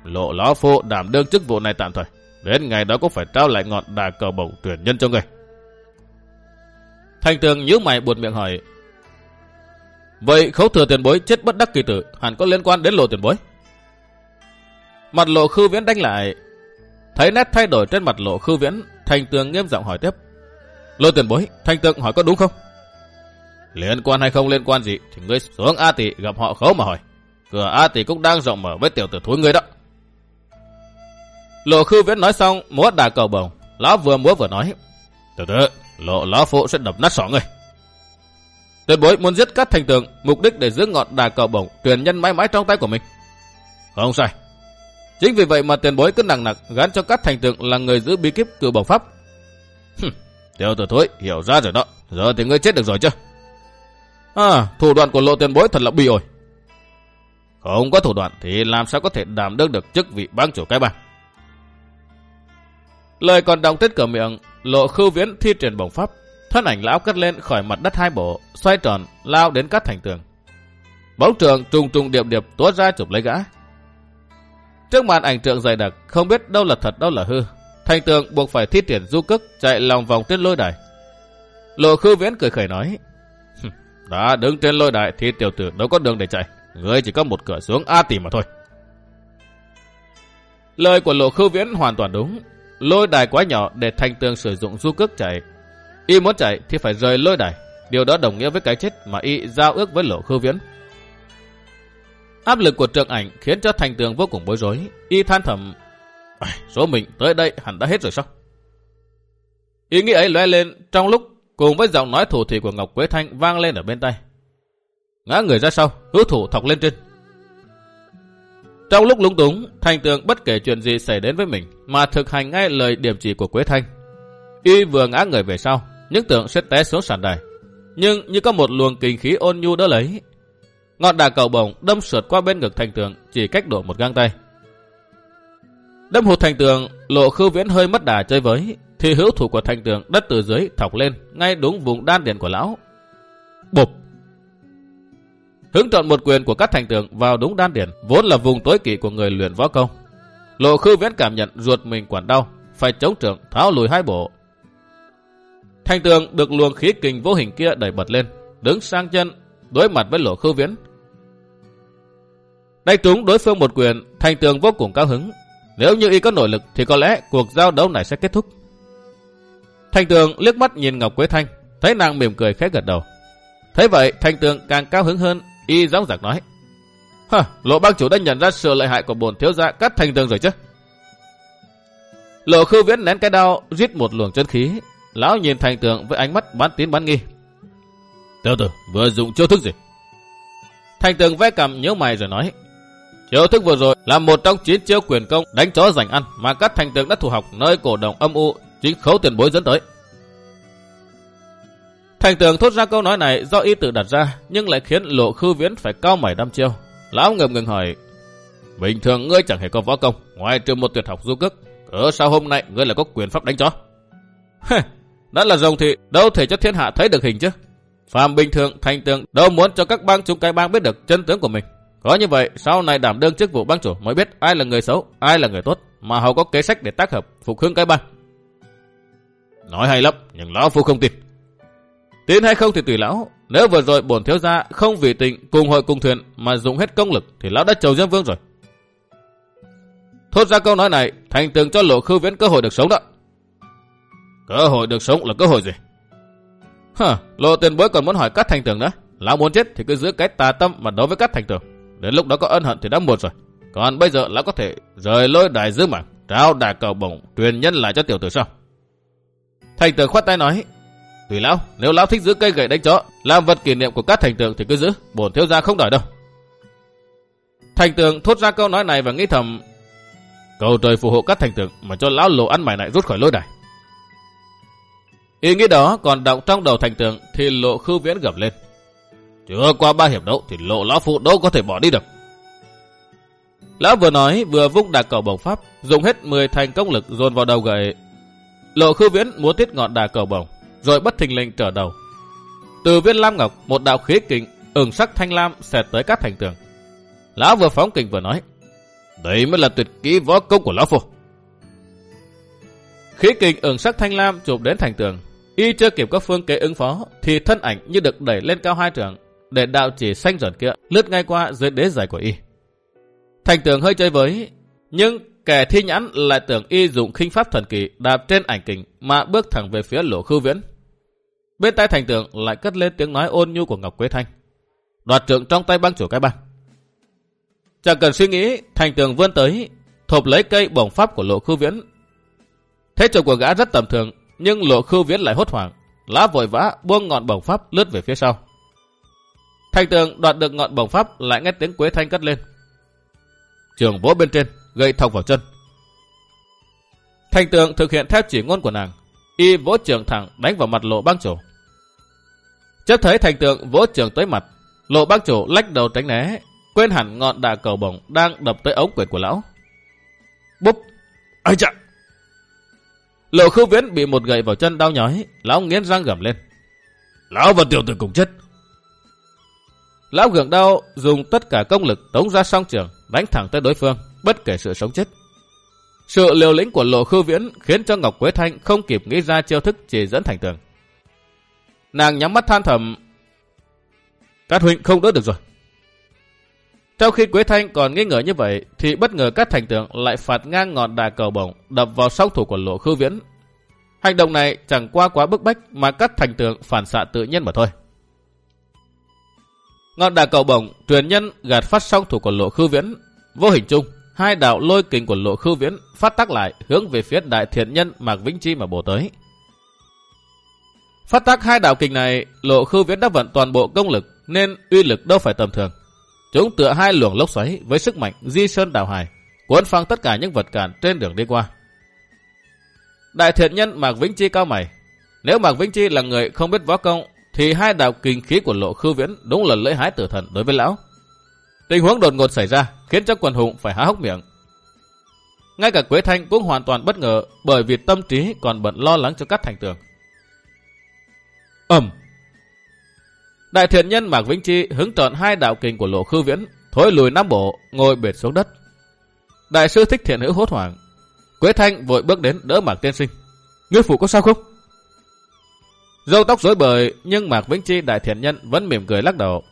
Lộ lão phu đảm đương chức vụ này tạm thời. Đến ngày đó cũng phải trao lại ngọn đà cờ bổng tuyển nhân cho người. Thành tường nhíu mày buồn miệng hỏi. Vậy khấu thừa tiền bối chết bất đắc kỳ tử hẳn có liên quan đến lộ tiền bối? Mặt lộ khư viễn đánh lại. Thấy nét thay đổi trên mặt lộ khư viễn, thành tường nghiêm giọng hỏi tiếp. lộ tiền bối, thành tường hỏi có đúng không? Liên quan hay không liên quan gì thì ngươi xuống A tỷ gặp họ khấu mà hỏi. Cửa A tỷ cũng đang rộng mở với tiểu tử thúi ngươi đó. Lộ khư viễn nói xong, múa đà cầu bồng. Lão vừa múa vừa nói. Từ từ, lộ lão phụ sẽ đập nát sỏ ngươi. Tiền bối muốn giết các thành tường, mục đích để giữ ngọn đà cầu bổng truyền nhân mãi mãi trong tay của mình. Không sai, Chính vì vậy mà tiền bối cứ nặng nặng gắn cho các thành tượng là người giữ bí kíp cử bổng pháp. Hừm, tiểu tử thối, hiểu ra rồi đó. Giờ thì ngươi chết được rồi chứ? À, thủ đoạn của lộ tiền bối thật là bi ổi. Không có thủ đoạn thì làm sao có thể đảm đương được chức vị bang chủ cái bang. Lời còn đồng tết cửa miệng, lộ khư viễn thi triển bổng pháp. Thân ảnh lão cất lên khỏi mặt đất hai bộ, xoay tròn, lao đến các thành tường. Bóng trường trùng trùng điệp điệp tuốt ra chụp lấy gã. Trước màn ảnh trượng dày đặc, không biết đâu là thật đâu là hư. Thành tường buộc phải thi triển du cức chạy lòng vòng trên lôi đài. Lộ khư viễn cười khẩy nói. Đã đứng trên lôi đài thì tiểu tử đâu có đường để chạy. Ngươi chỉ có một cửa xuống A tỷ mà thôi. Lời của lộ khư viễn hoàn toàn đúng. Lôi đài quá nhỏ để thành tường sử dụng du cước chạy. Y muốn chạy thì phải rời lôi đài. Điều đó đồng nghĩa với cái chết mà Y giao ước với lộ khư viễn. Áp lực của trượng ảnh khiến cho thành tường vô cùng bối rối. Y than thầm, số mình tới đây hẳn đã hết rồi sao? Ý nghĩ ấy lóe lên trong lúc cùng với giọng nói thủ thủy của Ngọc Quế Thanh vang lên ở bên tay. Ngã người ra sau, hữu thủ thọc lên trên. Trong lúc lúng túng, thành tường bất kể chuyện gì xảy đến với mình mà thực hành ngay lời điểm chỉ của Quế Thanh. Y vừa ngã người về sau, những tượng sẽ té xuống sàn đài. Nhưng như có một luồng kinh khí ôn nhu đỡ lấy. Ngọn đà cầu bổng đâm sượt qua bên ngực thành tường chỉ cách độ một găng tay. Đâm hụt thành tường, lộ khư viễn hơi mất đà chơi với, thì hữu thủ của thành tường đất từ dưới thọc lên ngay đúng vùng đan điền của lão. Bụp! Hứng trọn một quyền của các thành tường vào đúng đan điền, vốn là vùng tối kỵ của người luyện võ công. Lộ khư viễn cảm nhận ruột mình quản đau, phải chống trưởng tháo lùi hai bộ. Thành tường được luồng khí kình vô hình kia đẩy bật lên, đứng sang chân, đối mặt với lộ khư viễn. Đánh trúng đối phương một quyền, thành tường vô cùng cao hứng. Nếu như y có nội lực thì có lẽ cuộc giao đấu này sẽ kết thúc. Thanh tường liếc mắt nhìn Ngọc Quế Thanh, thấy nàng mỉm cười khẽ gật đầu. Thấy vậy, Thanh tường càng cao hứng hơn, y dõng giặc nói. Hả, lộ bác chủ đã nhận ra sự lợi hại của bồn thiếu gia cắt Thanh tường rồi chứ? Lộ khư viễn nén cái đau, rít một luồng chân khí. Lão nhìn Thanh tường với ánh mắt bán tín bán nghi. Tiểu tử, vừa dùng chiêu thức gì? Thanh tường vẽ cầm nhớ mày rồi nói. Chiêu thức vừa rồi là một trong chín chiêu quyền công đánh chó giành ăn mà các thành tường đã thủ học nơi cổ đồng âm u chính khấu tiền bối dẫn tới. Thành tường thốt ra câu nói này do y tự đặt ra, nhưng lại khiến lộ khư viễn phải cao mày đăm chiêu. Lão ngầm ngừng hỏi, bình thường ngươi chẳng hề có võ công, ngoài trừ một tuyệt học du cước, cỡ sao hôm nay ngươi lại có quyền pháp đánh chó? Đã là rồng thì đâu thể cho thiên hạ thấy được hình chứ. Phạm bình thường thành tường đâu muốn cho các bang chúng cái bang biết được chân tướng của mình. Có như vậy, sau này đảm đương chức vụ bang chủ mới biết ai là người xấu, ai là người tốt, mà hầu có kế sách để tác hợp phục hưng cái bang. Nói hay lắm, nhưng lão phu không tin. Tin hay không thì tùy lão. Nếu vừa rồi bổn thiếu gia không vì tình cùng hội cùng thuyền mà dùng hết công lực thì lão đã chầu Diêm Vương rồi. Thốt ra câu nói này, thành tường cho lộ khư viễn cơ hội được sống đó. Cơ hội được sống là cơ hội gì? Hả, lộ tiền bối còn muốn hỏi cắt thành tường nữa. Lão muốn chết thì cứ giữ cái tà tâm mà đối với cắt thành tường. Đến lúc đó có ân hận thì đã muộn rồi. Còn bây giờ lão có thể rời lôi đại dương mạng, trao đà cầu bổng, truyền nhân lại cho tiểu tử sao? Thành tường khoát tay nói, Tùy lão, nếu lão thích giữ cây gậy đánh chó, làm vật kỷ niệm của các thành tường thì cứ giữ, bổn thiếu gia không đòi đâu. Thành tường thốt ra câu nói này và nghĩ thầm, cầu trời phù hộ các thành tường mà cho lão lộ ăn mày này rút khỏi lối đài. Ý nghĩ đó còn động trong đầu thành tường thì lộ khư viễn gầm lên. Chưa qua ba hiệp đấu thì lộ lão phụ đâu có thể bỏ đi được. Lão vừa nói vừa vung đà cầu bổng pháp, dùng hết 10 thành công lực dồn vào đầu gậy. Lộ khư viễn muốn tiết ngọn đà cầu bổng, rồi bất thình lình trở đầu. Từ viên lam ngọc, một đạo khí kình ửng sắc thanh lam xẹt tới các thành tường. Lão vừa phóng kình vừa nói, đây mới là tuyệt kỹ võ công của lão phu. Khí kình ửng sắc thanh lam chụp đến thành tường, y chưa kịp các phương kế ứng phó, thì thân ảnh như được đẩy lên cao hai trường, để đạo chỉ xanh dần kia lướt ngay qua dưới đế giải của y. Thành tường hơi chơi với, nhưng kẻ thi nhãn lại tưởng y dụng khinh pháp thần kỳ đạp trên ảnh kình mà bước thẳng về phía lỗ khư viễn. Bên tay thành tường lại cất lên tiếng nói ôn nhu của Ngọc Quế Thanh. Đoạt trượng trong tay băng chủ cái băng. Chẳng cần suy nghĩ, thành tường vươn tới, thộp lấy cây bổng pháp của lộ khư viễn. Thế trục của gã rất tầm thường, nhưng lộ khư viễn lại hốt hoảng. Lá vội vã buông ngọn bổng pháp lướt về phía sau. Thành tường đoạt được ngọn bổng pháp lại nghe tiếng Quế Thanh cất lên. Trường vỗ bên trên, gây thọc vào chân. Thành tường thực hiện theo chỉ ngôn của nàng, y vỗ trường thẳng đánh vào mặt lộ băng chủ. Chấp thấy thành tượng vỗ trường tới mặt, lộ băng chủ lách đầu tránh né, quên hẳn ngọn đà cầu bổng đang đập tới ống quyền của lão. Búp! Ây chạ! Lộ khưu viễn bị một gậy vào chân đau nhói, lão nghiến răng gầm lên. Lão và tiểu tử cùng chết. Lão gượng đau dùng tất cả công lực tống ra song trường, đánh thẳng tới đối phương, bất kể sự sống chết. Sự liều lĩnh của lộ khư viễn khiến cho Ngọc Quế Thanh không kịp nghĩ ra chiêu thức chỉ dẫn thành tường. Nàng nhắm mắt than thầm. Các huynh không đỡ được rồi. Trong khi Quế Thanh còn nghi ngờ như vậy, thì bất ngờ các thành tượng lại phạt ngang ngọn đà cầu bổng đập vào song thủ của lộ khư viễn. Hành động này chẳng qua quá bức bách mà các thành tượng phản xạ tự nhiên mà thôi. Ngọn đà cầu bổng, truyền nhân gạt phát song thủ của lộ khư viễn. Vô hình chung, hai đạo lôi kình của lộ khư viễn phát tác lại hướng về phía đại thiện nhân Mạc Vĩnh Chi mà bổ tới. Phát tác hai đạo kình này, lộ khư viễn đã vận toàn bộ công lực nên uy lực đâu phải tầm thường. Chúng tựa hai luồng lốc xoáy với sức mạnh di sơn đảo hải, cuốn phăng tất cả những vật cản trên đường đi qua. Đại thiện nhân Mạc Vĩnh Chi cao mày. Nếu Mạc Vĩnh Chi là người không biết võ công, thì hai đạo kinh khí của lộ khư viễn đúng là lưỡi hái tử thần đối với lão. Tình huống đột ngột xảy ra khiến cho quần hùng phải há hốc miệng. Ngay cả Quế Thanh cũng hoàn toàn bất ngờ bởi vì tâm trí còn bận lo lắng cho các thành tường. Ẩm! Đại thiện nhân Mạc Vĩnh Chi hứng trọn hai đạo kinh của lộ khư viễn, thối lùi năm bộ, ngồi bệt xuống đất. Đại sư thích thiện hữu hốt hoảng. Quế Thanh vội bước đến đỡ Mạc Tiên Sinh. Ngươi phụ có sao không? Dâu tóc rối bời, nhưng Mạc Vĩnh Chi đại thiện nhân vẫn mỉm cười lắc đầu.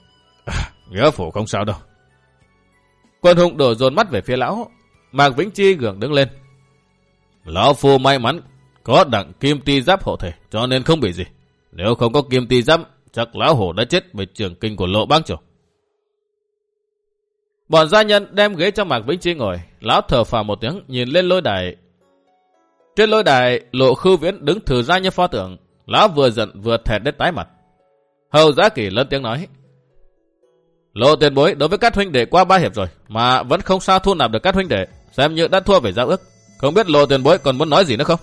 À, nghĩa phụ không sao đâu. Quân hùng đổ dồn mắt về phía lão. Mạc Vĩnh Chi gượng đứng lên. Lão phu may mắn có đặng kim ti giáp hộ thể, cho nên không bị gì. Nếu không có kim ti giáp, chắc lão hổ đã chết về trường kinh của lộ bang chủ. Bọn gia nhân đem ghế cho Mạc Vĩnh Chi ngồi, lão thở phào một tiếng nhìn lên lôi đài. Trên lôi đài, lộ khư viễn đứng thử ra như pho tượng, lão vừa giận vừa thẹt đến tái mặt. Hầu giá kỳ lớn tiếng nói. Lộ tiền bối đối với các huynh đệ qua ba hiệp rồi, mà vẫn không sao thu nạp được các huynh đệ, xem như đã thua về giao ước. Không biết lộ tiền bối còn muốn nói gì nữa không?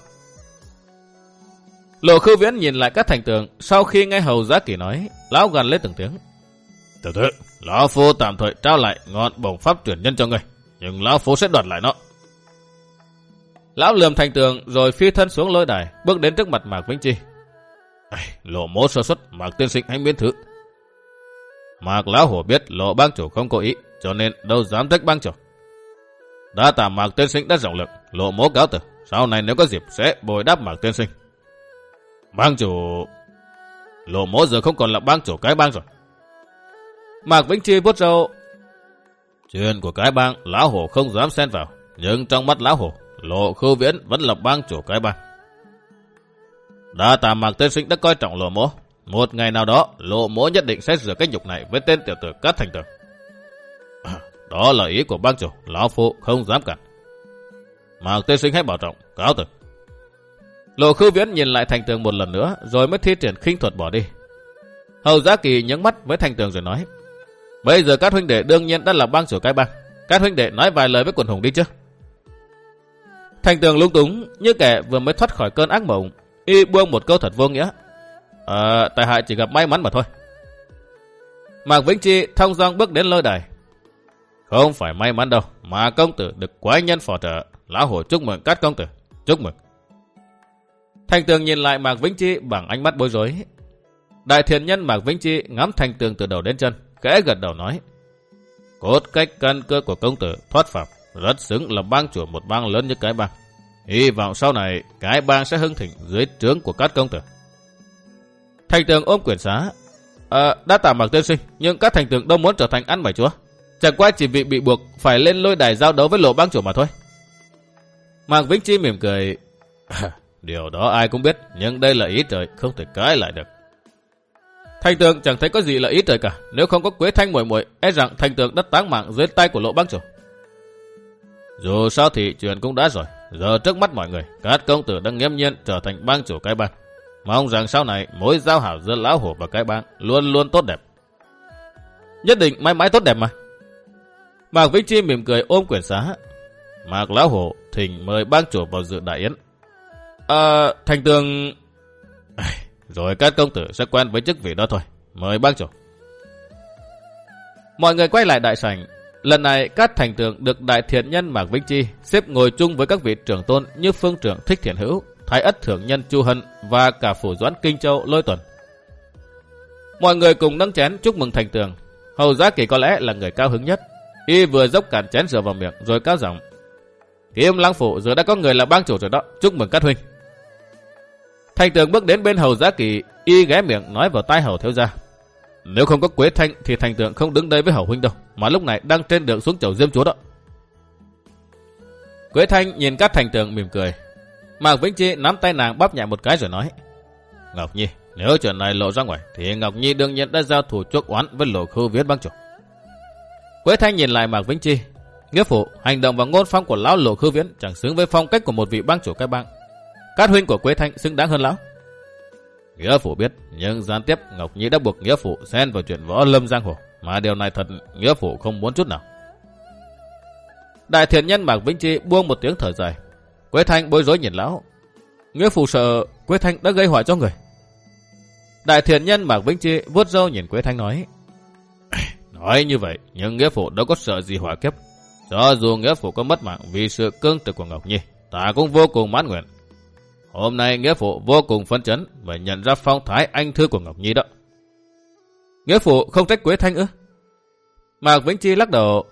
Lộ khư viễn nhìn lại các thành tường, sau khi nghe hầu giá kỳ nói, lão gần lên từng tiếng. Từ từ, lão phu tạm thời trao lại ngọn bổng pháp truyền nhân cho người, nhưng lão phu sẽ đoạt lại nó. Lão lườm thành tường rồi phi thân xuống lôi đài, bước đến trước mặt Mạc Vĩnh Chi. Lộ mố sơ xuất, Mạc tiên sinh hãy miễn thứ. Mạc lão hổ biết lộ bang chủ không có ý, cho nên đâu dám trách bang chủ. Đã tạm Mạc tiên sinh đã rộng lực lộ mố cáo từ. Sau này nếu có dịp sẽ bồi đáp Mạc tiên sinh. Bang chủ... Lộ mố giờ không còn là bang chủ cái bang rồi. Mạc Vĩnh Chi bút râu. Chuyện của cái bang, lão hổ không dám xen vào. Nhưng trong mắt lão hổ, lộ khư viễn vẫn là bang chủ cái bang. Đã tạm Mạc Tiên Sinh đã coi trọng lộ mố. Một ngày nào đó, lộ mỗ nhất định sẽ rửa cái nhục này với tên tiểu tử Cát Thành Tường. Đó là ý của bác chủ, lão phụ không dám cản. Mạc Tiên Sinh hãy bảo trọng, cáo từ. Lộ khư viễn nhìn lại thành tường một lần nữa, rồi mới thi triển khinh thuật bỏ đi. Hầu Giá Kỳ nhấn mắt với thành tường rồi nói, Bây giờ các huynh đệ đương nhiên đã là bang chủ cái bang. Các huynh đệ nói vài lời với quần hùng đi chứ. Thành tường lung túng, như kẻ vừa mới thoát khỏi cơn ác mộng, y buông một câu thật vô nghĩa. Ờ, tại hạ chỉ gặp may mắn mà thôi. Mạc Vĩnh Chi thông dong bước đến lôi đài. Không phải may mắn đâu, mà công tử được quái nhân phò trợ. Lão hổ chúc mừng các công tử. Chúc mừng. Thành tường nhìn lại Mạc Vĩnh Chi bằng ánh mắt bối rối. Đại thiền nhân Mạc Vĩnh Chi ngắm thành tường từ đầu đến chân, kẽ gật đầu nói. Cốt cách căn cơ của công tử thoát phạm, rất xứng là bang chủ một bang lớn như cái bang. Hy vọng sau này cái bang sẽ hưng thịnh dưới trướng của các công tử. Thành tường ôm quyển xá. Ờ, à, đã tạm Mạc Tiên Sinh, nhưng các thành tường đâu muốn trở thành ăn mày chúa. Chẳng qua chỉ vì bị buộc phải lên lôi đài giao đấu với lộ bang chủ mà thôi. Mạc Vĩnh Chi mỉm cười. Điều đó ai cũng biết, nhưng đây là ý trời, không thể cãi lại được. Thành tường chẳng thấy có gì là ý trời cả, nếu không có Quế Thanh muội muội, e rằng thành tường đất táng mạng dưới tay của lộ bang chủ. Dù sao thì chuyện cũng đã rồi, giờ trước mắt mọi người, các công tử đang nghiêm nhiên trở thành bang chủ cái bang. Mong rằng sau này mối giao hảo giữa lão hổ và cái bang luôn luôn tốt đẹp. Nhất định mãi mãi tốt đẹp mà. Mạc Vĩnh Chi mỉm cười ôm quyển xá. Mạc lão hổ thỉnh mời bang chủ vào dự đại yến. À, thành tường... Rồi các công tử sẽ quen với chức vị đó thôi. Mời bác chủ. Mọi người quay lại đại sảnh. Lần này các thành tường được đại thiện nhân Mạc Vĩnh Chi xếp ngồi chung với các vị trưởng tôn như phương trưởng Thích Thiện Hữu, Thái Ất Thưởng Nhân Chu Hân và cả phủ doãn Kinh Châu Lôi Tuần. Mọi người cùng nâng chén chúc mừng thành tường. Hầu Giá Kỳ có lẽ là người cao hứng nhất. Y vừa dốc cạn chén rượu vào miệng rồi cao giọng. Kiếm lăng phủ giờ đã có người là bang chủ rồi đó. Chúc mừng các huynh. Thành tường bước đến bên hầu giá kỳ, y ghé miệng nói vào tai hầu thiếu gia. nếu không có Quế Thanh thì thành tượng không đứng đây với Hầu huynh đâu, mà lúc này đang trên đường xuống chầu diêm chúa đó. Quế Thanh nhìn các thành tượng mỉm cười. Mạc Vĩnh Chi nắm tay nàng bắp nhẹ một cái rồi nói. Ngọc Nhi, nếu chuyện này lộ ra ngoài, thì Ngọc Nhi đương nhiên đã giao thủ chuốc oán với lộ khư viết băng chủ. Quế Thanh nhìn lại Mạc Vĩnh Chi. Nghĩa phụ, hành động và ngôn phong của lão lộ khư viễn chẳng xứng với phong cách của một vị bang chủ cái bang. Các huynh của Quế Thanh xứng đáng hơn lão. Nghĩa phụ biết, nhưng gián tiếp Ngọc Nhi đã buộc Nghĩa phụ xen vào chuyện võ lâm giang hồ, mà điều này thật Nghĩa phụ không muốn chút nào. Đại thiện nhân Mạc Vĩnh Chi buông một tiếng thở dài. Quế Thanh bối rối nhìn lão. Nghĩa phụ sợ Quế Thanh đã gây họa cho người. Đại thiện nhân Mạc Vĩnh Chi vuốt râu nhìn Quế Thanh nói. Nói như vậy, nhưng Nghĩa phụ đâu có sợ gì họa kiếp. Cho dù Nghĩa phụ có mất mạng vì sự cương trực của Ngọc Nhi, ta cũng vô cùng mãn nguyện. Hôm nay Nghĩa phụ vô cùng phấn chấn và nhận ra phong thái anh thư của Ngọc Nhi đó. Nghĩa phụ không trách Quế Thanh ư? Mạc Vĩnh Chi lắc đầu.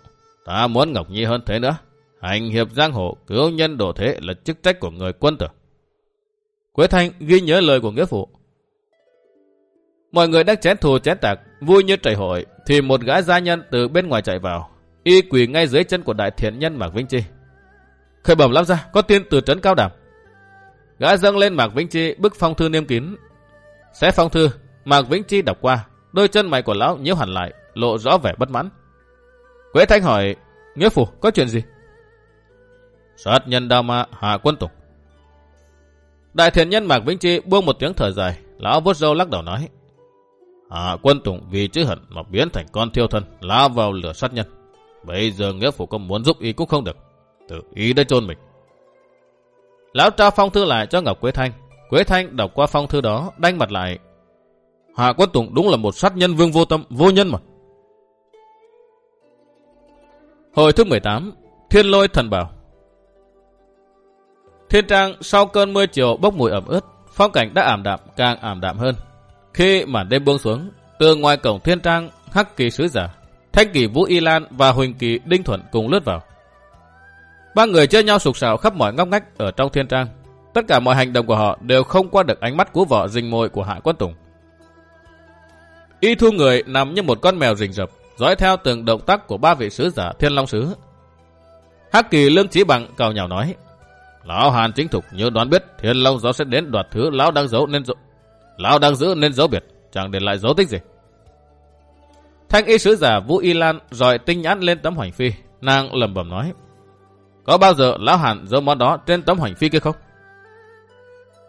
Ta muốn Ngọc Nhi hơn thế nữa. Hành hiệp giang hồ cứu nhân độ thế là chức trách của người quân tử. Quế Thanh ghi nhớ lời của Nghĩa phụ. Mọi người đang chén thù chén tạc, vui như trời hội, thì một gã gia nhân từ bên ngoài chạy vào. Y quỳ ngay dưới chân của đại thiện nhân Mạc Vĩnh Chi. Khởi bẩm lắm ra, có tiên từ trấn cao đảm. Gã dâng lên Mạc Vĩnh Chi bức phong thư niêm kín. Xé phong thư, Mạc Vĩnh Chi đọc qua, đôi chân mày của lão nhíu hẳn lại, lộ rõ vẻ bất mãn. Quế Thanh hỏi, Nghĩa phụ có chuyện gì? Sát nhân đao ma hạ quân tùng. Đại thiện nhân Mạc Vĩnh Chi buông một tiếng thở dài, lão vuốt râu lắc đầu nói. Hạ quân tùng vì chữ hận mà biến thành con thiêu thân, lao vào lửa sát nhân. Bây giờ Nghĩa Phủ có muốn giúp y cũng không được. Tự ý đã chôn mình. Lão trao phong thư lại cho Ngọc Quế Thanh. Quế Thanh đọc qua phong thư đó, đanh mặt lại. Hạ Quân Tùng đúng là một sát nhân vương vô tâm, vô nhân mà. Hồi thứ 18, Thiên Lôi Thần Bảo Thiên Trang sau cơn mưa chiều bốc mùi ẩm ướt, phong cảnh đã ảm đạm càng ảm đạm hơn. Khi màn đêm buông xuống, từ ngoài cổng Thiên Trang, Hắc Kỳ Sứ Giả, Thanh Kỳ Vũ Y Lan và Huỳnh Kỳ Đinh Thuận cùng lướt vào. Ba người chơi nhau sục sạo khắp mọi ngóc ngách ở trong thiên trang. Tất cả mọi hành động của họ đều không qua được ánh mắt của vợ rình mồi của Hạ Quân Tùng. Y thu người nằm như một con mèo rình rập, dõi theo từng động tác của ba vị sứ giả Thiên Long Sứ. Hắc Kỳ Lương Chí Bằng cào nhào nói, Lão Hàn chính thục như đoán biết Thiên Long giáo sẽ đến đoạt thứ Lão đang giấu nên giấu. Lão đang giữ nên giấu biệt, chẳng để lại dấu tích gì. Thanh y sứ giả Vũ Y Lan rồi tinh nhãn lên tấm hoành phi, nàng lầm bẩm nói, có bao giờ lão hàn giấu món đó trên tấm hoành phi kia không?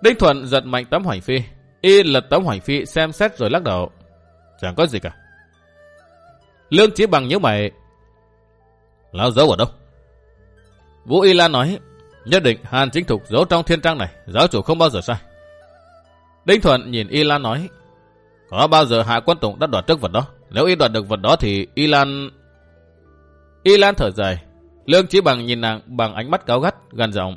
Đinh Thuận giật mạnh tấm hoành phi. Y lật tấm hoành phi xem xét rồi lắc đầu. Chẳng có gì cả. Lương chỉ bằng nhớ mày. Lão giấu ở đâu? Vũ Y Lan nói. Nhất định Hàn chính thục giấu trong thiên trang này. Giáo chủ không bao giờ sai. Đinh Thuận nhìn Y Lan nói. Có bao giờ Hạ Quân Tùng đã đoạt trước vật đó? Nếu Y đoạt được vật đó thì Y Lan... Y Lan thở dài. Lương Chí Bằng nhìn nàng bằng ánh mắt cao gắt, gần giọng.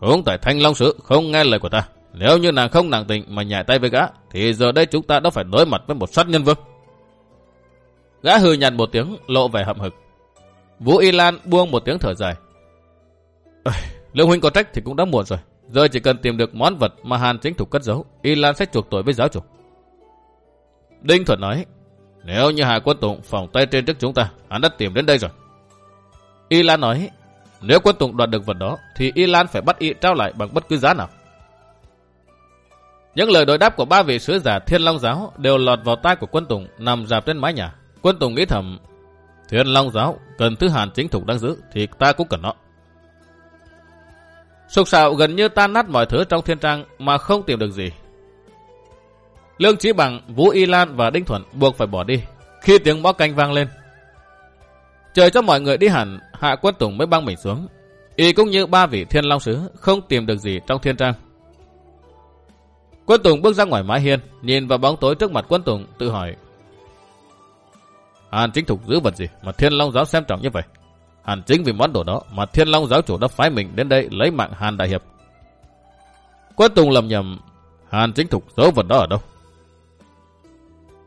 Cũng tại Thanh Long Sứ không nghe lời của ta. Nếu như nàng không nàng tình mà nhảy tay với gã, thì giờ đây chúng ta đã phải đối mặt với một sát nhân vương. Gã hừ nhằn một tiếng, lộ vẻ hậm hực. Vũ Y Lan buông một tiếng thở dài. Lương huynh có trách thì cũng đã muộn rồi. Giờ chỉ cần tìm được món vật mà Hàn chính thủ cất giấu, Y Lan sẽ chuộc tội với giáo chủ. Đinh Thuận nói, nếu như Hà Quân Tụng phòng tay trên trước chúng ta, hắn đã tìm đến đây rồi. Y Lan nói, nếu quân Tùng đoạt được vật đó, thì Y Lan phải bắt Y trao lại bằng bất cứ giá nào. Những lời đối đáp của ba vị sứ giả Thiên Long Giáo đều lọt vào tai của quân Tùng nằm dạp trên mái nhà. Quân Tùng nghĩ thầm, Thiên Long Giáo cần thứ hàn chính thục đang giữ, thì ta cũng cần nó. Sục sạo gần như tan nát mọi thứ trong thiên trang mà không tìm được gì. Lương Chí Bằng, Vũ Y Lan và Đinh Thuận buộc phải bỏ đi. Khi tiếng bó canh vang lên, trời cho mọi người đi hẳn, Hạ Quân Tùng mới băng mình xuống. Y cũng như ba vị thiên long sứ, không tìm được gì trong thiên trang. Quân Tùng bước ra ngoài mái hiên, nhìn vào bóng tối trước mặt Quân Tùng, tự hỏi. Hàn chính thục giữ vật gì mà thiên long giáo xem trọng như vậy? Hàn chính vì món đồ đó mà thiên long giáo chủ đã phái mình đến đây lấy mạng Hàn Đại Hiệp. Quân Tùng lầm nhầm, Hàn chính thục giấu vật đó ở đâu?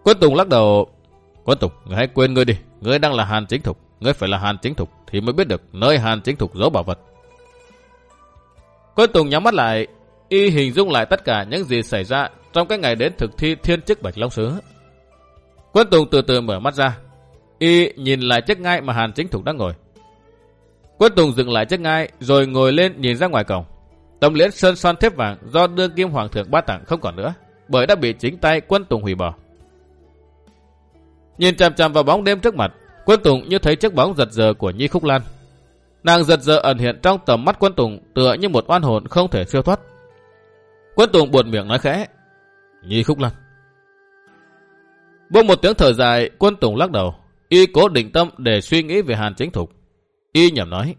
Quân Tùng lắc đầu, Quân Tùng, người hãy quên ngươi đi, ngươi đang là Hàn chính thục. Ngươi phải là Hàn Chính Thục thì mới biết được nơi Hàn Chính Thục giấu bảo vật. Quân Tùng nhắm mắt lại, y hình dung lại tất cả những gì xảy ra trong cái ngày đến thực thi thiên chức Bạch Long Sứ. Quân Tùng từ từ mở mắt ra. Y nhìn lại chiếc ngai mà Hàn Chính Thục đang ngồi. Quân Tùng dừng lại chiếc ngai rồi ngồi lên nhìn ra ngoài cổng. Tấm liễn sơn son thép vàng do đương kim hoàng thượng ba tặng không còn nữa, bởi đã bị chính tay quân Tùng hủy bỏ. Nhìn chằm chằm vào bóng đêm trước mặt, quân Tùng như thấy chiếc bóng giật giờ của Nhi Khúc Lan. Nàng giật giờ ẩn hiện trong tầm mắt quân Tùng tựa như một oan hồn không thể siêu thoát. Quân Tùng buồn miệng nói khẽ. Nhi Khúc Lan. Buông một tiếng thở dài, quân Tùng lắc đầu. Y cố định tâm để suy nghĩ về Hàn Chính Thục. Y nhầm nói.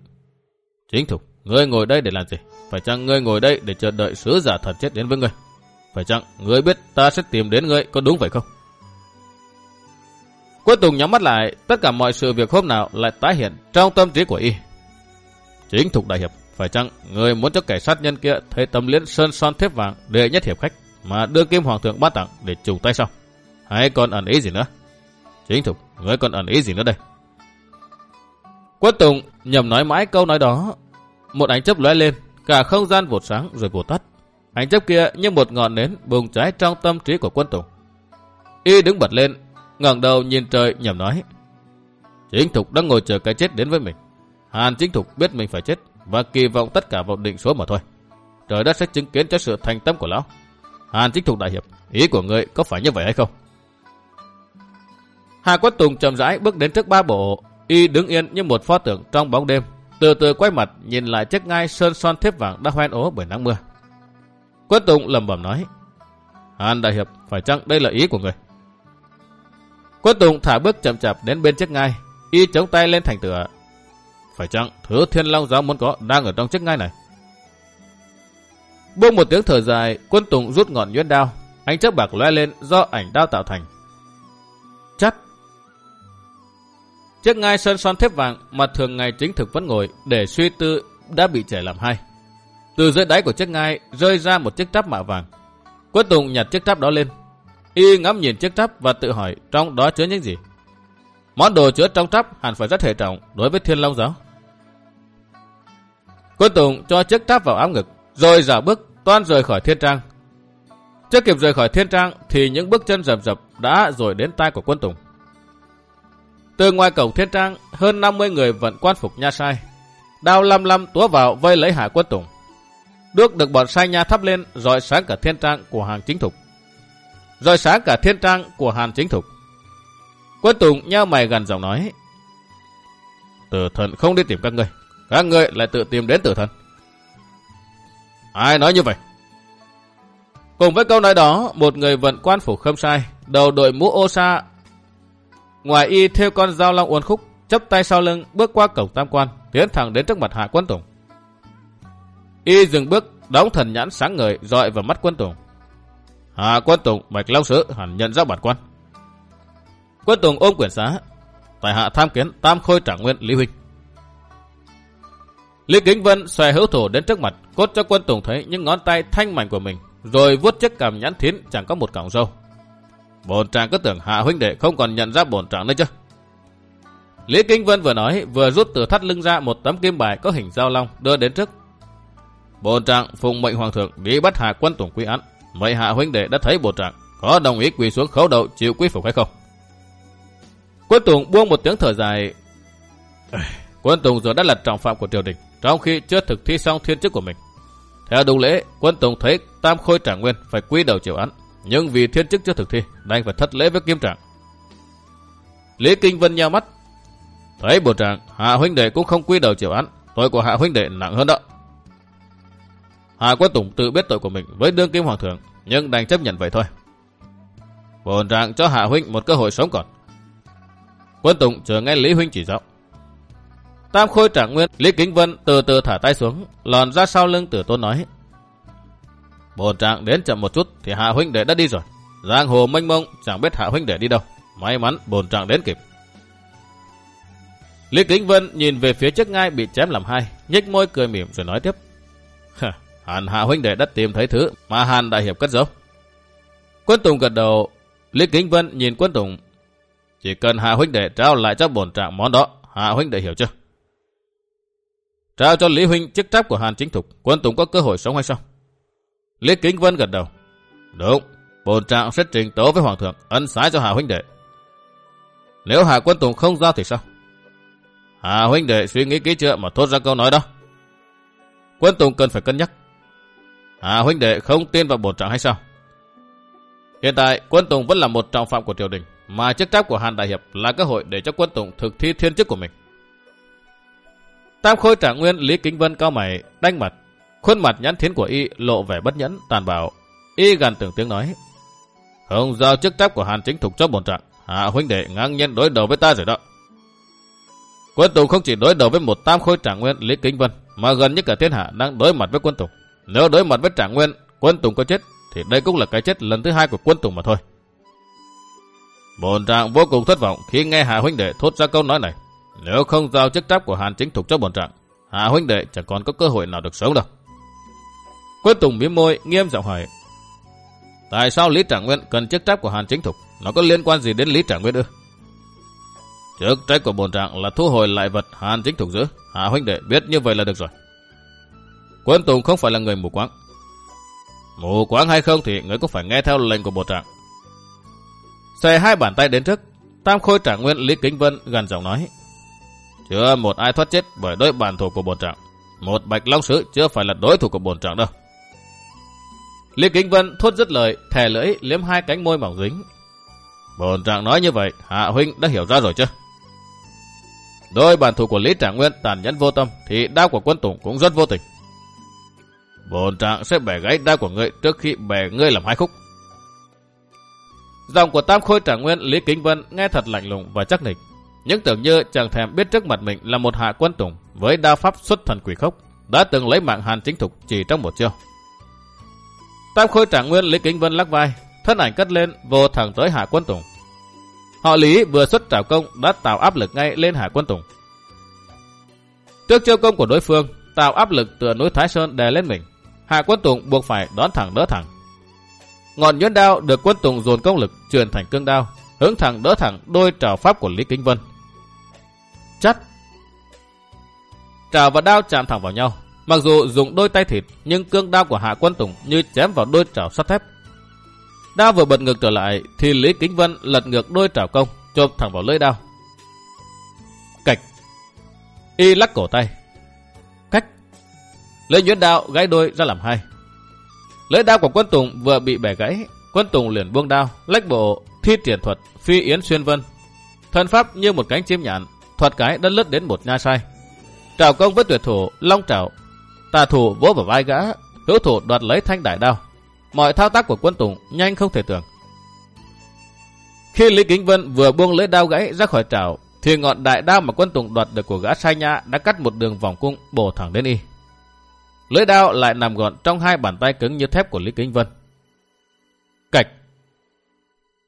Chính Thục, ngươi ngồi đây để làm gì? Phải chăng ngươi ngồi đây để chờ đợi sứ giả thật chết đến với ngươi? Phải chăng ngươi biết ta sẽ tìm đến ngươi có đúng vậy không? Quân Tùng nhắm mắt lại, tất cả mọi sự việc hôm nào lại tái hiện trong tâm trí của y. Chính Thục Đại Hiệp, phải chăng người muốn cho kẻ sát nhân kia thấy tấm liễn sơn son thép vàng để nhất hiệp khách mà đưa kim hoàng thượng bát tặng để trùng tay sao? Hay còn ẩn ý gì nữa? Chính Thục, người còn ẩn ý gì nữa đây? Quách Tùng nhầm nói mãi câu nói đó. Một ánh chấp lóe lên, cả không gian vụt sáng rồi vụt tắt. Ánh chấp kia như một ngọn nến bùng cháy trong tâm trí của quân Tùng. Y đứng bật lên, ngẩng đầu nhìn trời nhầm nói. Chính Thục đang ngồi chờ cái chết đến với mình. Hàn Chính Thục biết mình phải chết và kỳ vọng tất cả vào định số mà thôi. Trời đất sẽ chứng kiến cho sự thành tâm của lão. Hàn Chính Thục đại hiệp, ý của người có phải như vậy hay không? Hà Quất Tùng chậm rãi bước đến trước ba bộ, y đứng yên như một pho tượng trong bóng đêm, từ từ quay mặt nhìn lại chiếc ngai sơn son thép vàng đã hoen ố bởi nắng mưa. Quất Tùng lầm bầm nói, Hàn đại hiệp, phải chăng đây là ý của người? Quất Tùng thả bước chậm chạp đến bên chiếc ngai, y chống tay lên thành tựa, phải chăng thứ thiên long giáo muốn có đang ở trong chiếc ngai này? Buông một tiếng thở dài, quân tùng rút ngọn nhuyễn đao. Ánh chớp bạc lóe lên do ảnh đao tạo thành. Chắt. Chiếc ngai sơn son thép vàng mà thường ngày chính thực vẫn ngồi để suy tư đã bị chảy làm hai. Từ dưới đáy của chiếc ngai rơi ra một chiếc tráp mạ vàng. Quân Tùng nhặt chiếc tráp đó lên. Y ngắm nhìn chiếc tráp và tự hỏi trong đó chứa những gì. Món đồ chứa trong tráp hẳn phải rất hệ trọng đối với thiên long giáo. Quân Tùng cho chiếc tráp vào áo ngực, rồi giả bước toan rời khỏi thiên trang. Chưa kịp rời khỏi thiên trang thì những bước chân rầm rập đã rồi đến tai của quân Tùng. Từ ngoài cổng thiên trang, hơn 50 người vận quan phục nha sai. Đao lăm lăm túa vào vây lấy hải quân Tùng. Đuốc được bọn sai nha thắp lên rồi sáng cả thiên trang của hàng chính thục. Rồi sáng cả thiên trang của hàng chính thục. Quân Tùng nhau mày gần giọng nói. Tử thần không đi tìm các người Các người lại tự tìm đến tử thần. Ai nói như vậy? Cùng với câu nói đó, một người vận quan phủ khâm sai, đầu đội mũ ô sa. Ngoài y theo con dao long uốn khúc, chấp tay sau lưng bước qua cổng tam quan, tiến thẳng đến trước mặt hạ quân tùng. Y dừng bước, đóng thần nhãn sáng ngời, dọi vào mắt quân tùng. Hạ quân tùng, bạch long sứ hẳn nhận ra bản quan. Quân tùng ôm quyển xá, tại hạ tham kiến tam khôi trạng nguyên Lý Huynh. Lý Kính Vân xòe hữu thủ đến trước mặt, cốt cho quân Tùng thấy những ngón tay thanh mảnh của mình, rồi vuốt chiếc cằm nhãn thiến chẳng có một cọng râu. Bồn trạng cứ tưởng hạ huynh đệ không còn nhận ra bồn trạng nữa chứ. Lý kinh Vân vừa nói, vừa rút từ thắt lưng ra một tấm kim bài có hình dao long đưa đến trước. Bồn trạng phùng mệnh hoàng thượng bị bắt hạ quân tổng quy án. Vậy hạ huynh đệ đã thấy bồn trạng có đồng ý quỳ xuống khấu đầu chịu quy phục hay không? Quân Tùng buông một tiếng thở dài. Quân Tùng giờ đã là trọng phạm của triều đình trong khi chưa thực thi xong thiên chức của mình. Theo đúng lễ, quân Tùng thấy Tam Khôi Trạng Nguyên phải quy đầu chịu án, nhưng vì thiên chức chưa thực thi, đành phải thất lễ với Kim Trạng. Lý Kinh Vân nhao mắt, thấy bộ trạng Hạ huynh đệ cũng không quy đầu chịu án, tội của Hạ huynh đệ nặng hơn đó. Hạ Quân Tùng tự biết tội của mình với đương kim hoàng thượng, nhưng đành chấp nhận vậy thôi. Bồn trạng cho Hạ huynh một cơ hội sống còn. Quân Tùng chờ nghe Lý huynh chỉ giáo. Tam khôi trạng nguyên, Lý Kính Vân từ từ thả tay xuống, lòn ra sau lưng tử tôn nói. Bồn trạng đến chậm một chút thì hạ huynh đệ đã đi rồi. Giang hồ mênh mông chẳng biết hạ huynh đệ đi đâu. May mắn bồn trạng đến kịp. Lý Kính Vân nhìn về phía chiếc ngai bị chém làm hai, nhếch môi cười mỉm rồi nói tiếp. Hàn hạ huynh đệ đã tìm thấy thứ mà Hàn đại hiệp cất giấu. Quân Tùng gật đầu, Lý Kính Vân nhìn Quân Tùng. Chỉ cần hạ huynh đệ trao lại cho bổn trạng món đó, hạ huynh đệ hiểu chưa? Trao cho Lý Huynh chức trách của Hàn Chính Thục, quân Tùng có cơ hội sống hay sao? Lý Kính Vân gật đầu. Đúng, bồn trạng sẽ trình tố với Hoàng thượng, ân xá cho Hà Huynh đệ. Nếu Hà Quân Tùng không giao thì sao? Hà huynh đệ suy nghĩ kỹ chưa mà thốt ra câu nói đó. Quân Tùng cần phải cân nhắc. Hà huynh đệ không tin vào bổn trạng hay sao? Hiện tại Quân Tùng vẫn là một trọng phạm của triều đình, mà chức trách của Hàn Đại Hiệp là cơ hội để cho Quân Tùng thực thi thiên chức của mình. Tam Khôi Trạng Nguyên Lý Kính Vân cao mày, đanh mặt. Khuôn mặt nhãn thiến của y lộ vẻ bất nhẫn, tàn bạo. Y gần từng tiếng nói. Không giao chức trách của Hàn Chính Thục cho bổn trạng. Hạ huynh đệ ngang nhiên đối đầu với ta rồi đó. Quân Tùng không chỉ đối đầu với một tam khôi trạng nguyên Lý Kính Vân, mà gần như cả thiên hạ đang đối mặt với quân Tùng. Nếu đối mặt với trạng nguyên, quân Tùng có chết, thì đây cũng là cái chết lần thứ hai của quân Tùng mà thôi. Bồn trạng vô cùng thất vọng khi nghe Hạ huynh đệ thốt ra câu nói này. Nếu không giao chức trách của Hàn Chính Thục cho bồn trạng, Hạ huynh đệ chẳng còn có cơ hội nào được sống đâu. Quân Tùng miếm môi, nghiêm giọng hỏi. Tại sao Lý Trạng Nguyên cần chức trách của Hàn Chính Thục? Nó có liên quan gì đến Lý Trạng Nguyên ư? Chức trách của bồn trạng là thu hồi lại vật Hàn Chính Thục giữ. Hạ huynh đệ biết như vậy là được rồi. Quân Tùng không phải là người mù quáng. Mù quáng hay không thì người cũng phải nghe theo lệnh của bộ trạng. Xòe hai bàn tay đến trước, Tam Khôi Trạng Nguyên Lý Kính Vân gần giọng nói. Chưa một ai thoát chết bởi đối bàn thủ của bồn trạng. Một bạch long sứ chưa phải là đối thủ của bồn trạng đâu. Lý Kính Vân thốt dứt lời, thè lưỡi liếm hai cánh môi mỏng dính. Bồn trạng nói như vậy, Hạ Huynh đã hiểu ra rồi chứ? Đôi bản thủ của Lý Trạng Nguyên tàn nhẫn vô tâm, thì đao của quân Tùng cũng rất vô tình. Bồn trạng sẽ bẻ gãy đao của ngươi trước khi bẻ ngươi làm hai khúc. Giọng của Tam Khôi Trạng Nguyên Lý Kính Vân nghe thật lạnh lùng và chắc nịch. Nhưng tưởng như chàng thèm biết trước mặt mình là một hạ quân Tùng với đao pháp xuất thần quỷ khốc, đã từng lấy mạng Hàn Chính Thục chỉ trong một chiêu. Tam Khôi Trạng Nguyên Lý Kính Vân lắc vai, thân ảnh cất lên vô thẳng tới Hạ Quân Tùng. Họ Lý vừa xuất trảo công đã tạo áp lực ngay lên Hạ Quân Tùng. Trước chiêu công của đối phương, tạo áp lực từ núi Thái Sơn đè lên mình. Hạ Quân Tùng buộc phải đón thẳng đỡ thẳng. Ngọn nhuyễn đao được Quân Tùng dồn công lực truyền thành cương đao, hướng thẳng đỡ thẳng đôi trảo pháp của Lý Kính Vân. Chắt! Trảo và đao chạm thẳng vào nhau. Mặc dù dùng đôi tay thịt, nhưng cương đao của Hạ Quân Tùng như chém vào đôi trảo sắt thép. Đao vừa bật ngược trở lại, thì Lý Kính Vân lật ngược đôi trảo công, chộp thẳng vào lưỡi đao. Cạch! Y lắc cổ tay. Cách! Lưỡi nhuyễn đao gãy đôi ra làm hai. Lưỡi đao của quân Tùng vừa bị bẻ gãy, quân Tùng liền buông đao, lách bộ, thi triển thuật, phi yến xuyên vân. Thần pháp như một cánh chim nhạn, thuật cái đã lướt đến một nha sai. Trảo công với tuyệt thủ, long trảo, tà thủ vỗ vào vai gã, hữu thủ đoạt lấy thanh đại đao. Mọi thao tác của quân Tùng nhanh không thể tưởng. Khi Lý Kính Vân vừa buông lưỡi đao gãy ra khỏi trảo, thì ngọn đại đao mà quân Tùng đoạt được của gã sai nhã đã cắt một đường vòng cung bổ thẳng đến y. Lưỡi đao lại nằm gọn trong hai bàn tay cứng như thép của Lý Kính Vân. Cạch.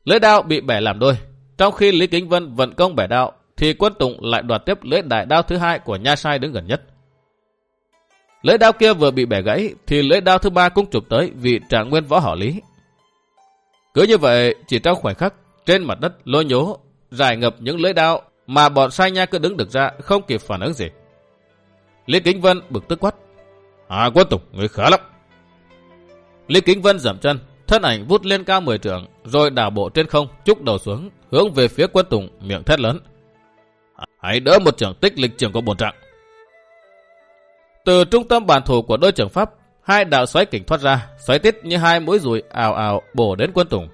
Lưỡi đao bị bẻ làm đôi. Trong khi Lý Kính Vân vận công bẻ đao, thì quân Tùng lại đoạt tiếp lưỡi đại đao thứ hai của nha sai đứng gần nhất. Lưỡi đao kia vừa bị bẻ gãy, thì lưỡi đao thứ ba cũng chụp tới vị trạng nguyên võ họ Lý. Cứ như vậy, chỉ trong khoảnh khắc, trên mặt đất lôi nhố, dài ngập những lưỡi đao mà bọn sai nha cứ đứng được ra không kịp phản ứng gì. Lý Kính Vân bực tức quát. À quân tục, người khá lắm. Lý Kính Vân giảm chân, thân ảnh vút lên cao 10 trượng, rồi đảo bộ trên không, chúc đầu xuống, hướng về phía quân tùng, miệng thét lớn. Hãy đỡ một trưởng tích lịch trường của bổn trạng. Từ trung tâm bản thủ của đôi trưởng pháp, hai đạo xoáy kình thoát ra, xoáy tít như hai mũi rùi ào ào bổ đến quân tùng.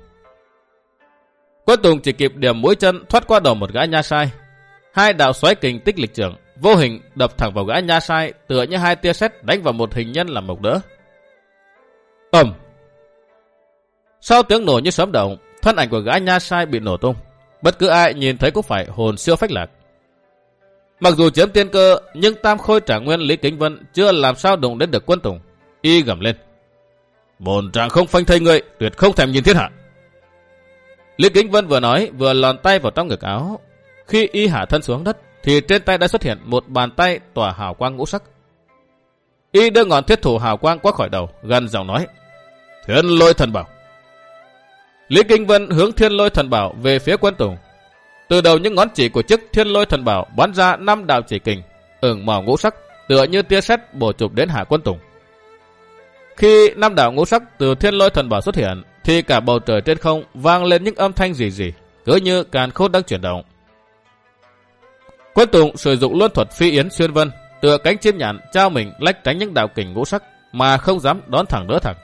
Quân tùng chỉ kịp điểm mũi chân thoát qua đầu một gã nha sai. Hai đạo xoáy kình tích lịch trưởng, vô hình đập thẳng vào gã nha sai, tựa như hai tia sét đánh vào một hình nhân làm mộc đỡ. Ầm! Sau tiếng nổ như sấm động, thân ảnh của gã nha sai bị nổ tung. Bất cứ ai nhìn thấy cũng phải hồn siêu phách lạc. Mặc dù chiếm tiên cơ, nhưng Tam Khôi trả nguyên Lý Kính Vân chưa làm sao đụng đến được quân Tùng. Y gầm lên. Bồn trạng không phanh thây người, tuyệt không thèm nhìn thiên hạ. Lý Kính Vân vừa nói, vừa lòn tay vào trong ngực áo. Khi y hạ thân xuống đất, thì trên tay đã xuất hiện một bàn tay tỏa hào quang ngũ sắc. Y đưa ngọn thiết thủ hào quang qua khỏi đầu, gần giọng nói. Thiên lôi thần bảo. Lý Kinh Vân hướng thiên lôi thần bảo về phía quân Tùng. Từ đầu những ngón chỉ của chức thiên lôi thần bảo bắn ra năm đạo chỉ kình, ửng màu ngũ sắc, tựa như tia sét bổ chụp đến hạ quân tùng. Khi năm đạo ngũ sắc từ thiên lôi thần bảo xuất hiện, thì cả bầu trời trên không vang lên những âm thanh gì gì, cứ như càn khôn đang chuyển động. Quân Tùng sử dụng luân thuật phi yến xuyên vân, tựa cánh chim nhạn trao mình lách tránh những đạo kình ngũ sắc mà không dám đón thẳng đỡ thẳng.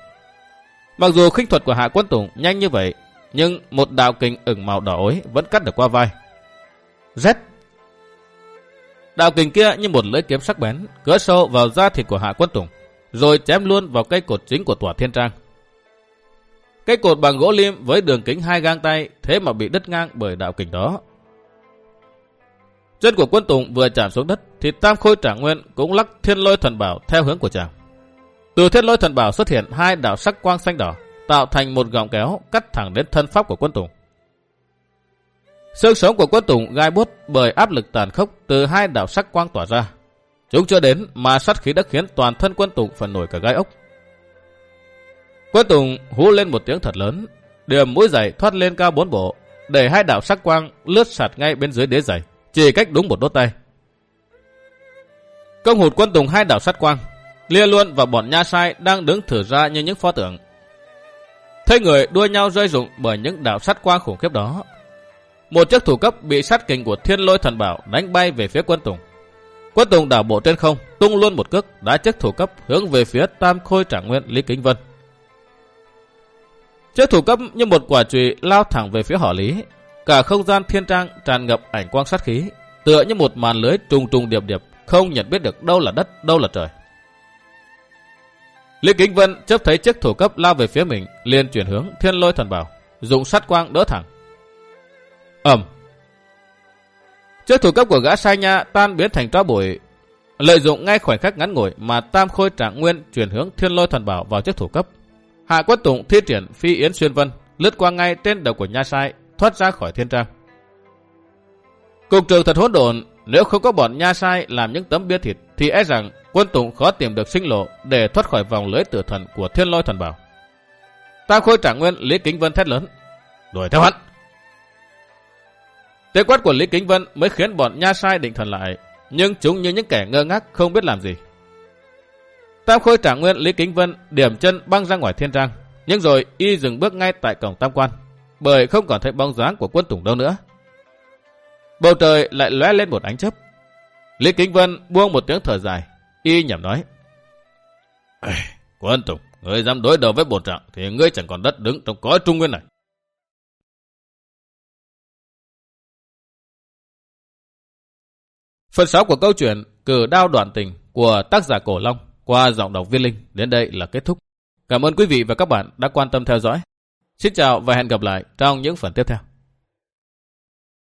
Mặc dù khinh thuật của Hạ Quân Tùng nhanh như vậy, nhưng một đạo kình ửng màu đỏ ối vẫn cắt được qua vai. Rét! Đạo kình kia như một lưỡi kiếm sắc bén, cứa sâu vào da thịt của Hạ Quân Tùng, rồi chém luôn vào cây cột chính của tòa thiên trang. Cây cột bằng gỗ lim với đường kính hai gang tay thế mà bị đứt ngang bởi đạo kình đó. Chân của quân Tùng vừa chạm xuống đất thì Tam Khôi Trả Nguyên cũng lắc thiên lôi thần bảo theo hướng của chàng. Từ thiên lôi thần bảo xuất hiện hai đạo sắc quang xanh đỏ tạo thành một gọng kéo cắt thẳng đến thân pháp của quân Tùng. Xương sống của quân Tùng gai bút bởi áp lực tàn khốc từ hai đạo sắc quang tỏa ra. Chúng chưa đến mà sát khí đã khiến toàn thân quân Tùng phần nổi cả gai ốc. Quân Tùng hú lên một tiếng thật lớn, điểm mũi giày thoát lên cao bốn bộ, để hai đạo sắc quang lướt sạt ngay bên dưới đế giày, chỉ cách đúng một đốt tay. Công hụt quân Tùng hai đạo sắc quang, lia luôn và bọn nha sai đang đứng thử ra như những pho tượng. Thấy người đua nhau rơi rụng bởi những đạo sắt quang khủng khiếp đó. Một chiếc thủ cấp bị sát kình của thiên lôi thần bảo đánh bay về phía quân Tùng. Quân Tùng đảo bộ trên không, tung luôn một cước đá chiếc thủ cấp hướng về phía Tam Khôi Trạng Nguyên Lý Kính Vân. Chiếc thủ cấp như một quả chùy lao thẳng về phía họ Lý. Cả không gian thiên trang tràn ngập ảnh quang sát khí, tựa như một màn lưới trùng trùng điệp điệp, không nhận biết được đâu là đất, đâu là trời. Lý Kính Vân chấp thấy chiếc thủ cấp lao về phía mình, liền chuyển hướng thiên lôi thần bảo, dùng sát quang đỡ thẳng. ầm, Chiếc thủ cấp của gã sai nha tan biến thành tro bụi, lợi dụng ngay khoảnh khắc ngắn ngủi mà Tam Khôi Trạng Nguyên chuyển hướng thiên lôi thần bảo vào chiếc thủ cấp. Hạ quất Tùng thi triển phi yến xuyên vân, lướt qua ngay trên đầu của nha sai, thoát ra khỏi thiên trang. Cục trường thật hỗn độn, nếu không có bọn nha sai làm những tấm bia thịt thì e rằng quân Tùng khó tìm được sinh lộ để thoát khỏi vòng lưới tử thần của thiên lôi thần bảo. Ta khôi trả nguyên Lý Kính Vân thét lớn. Đuổi theo hắn. Tiếng quát của Lý Kính Vân mới khiến bọn nha sai định thần lại, nhưng chúng như những kẻ ngơ ngác không biết làm gì. Tam Khôi trả nguyên Lý Kính Vân điểm chân băng ra ngoài thiên trang, nhưng rồi y dừng bước ngay tại cổng tam quan, bởi không còn thấy bóng dáng của quân Tùng đâu nữa. Bầu trời lại lóe lên một ánh chớp. Lý Kính Vân buông một tiếng thở dài, y nhẩm nói. Quân Tùng, ngươi dám đối đầu với bổn trạng thì ngươi chẳng còn đất đứng trong cõi trung nguyên này. Phần 6 của câu chuyện Cử đao đoạn tình của tác giả Cổ Long qua giọng đọc viên linh đến đây là kết thúc. Cảm ơn quý vị và các bạn đã quan tâm theo dõi. Xin chào và hẹn gặp lại trong những phần tiếp theo.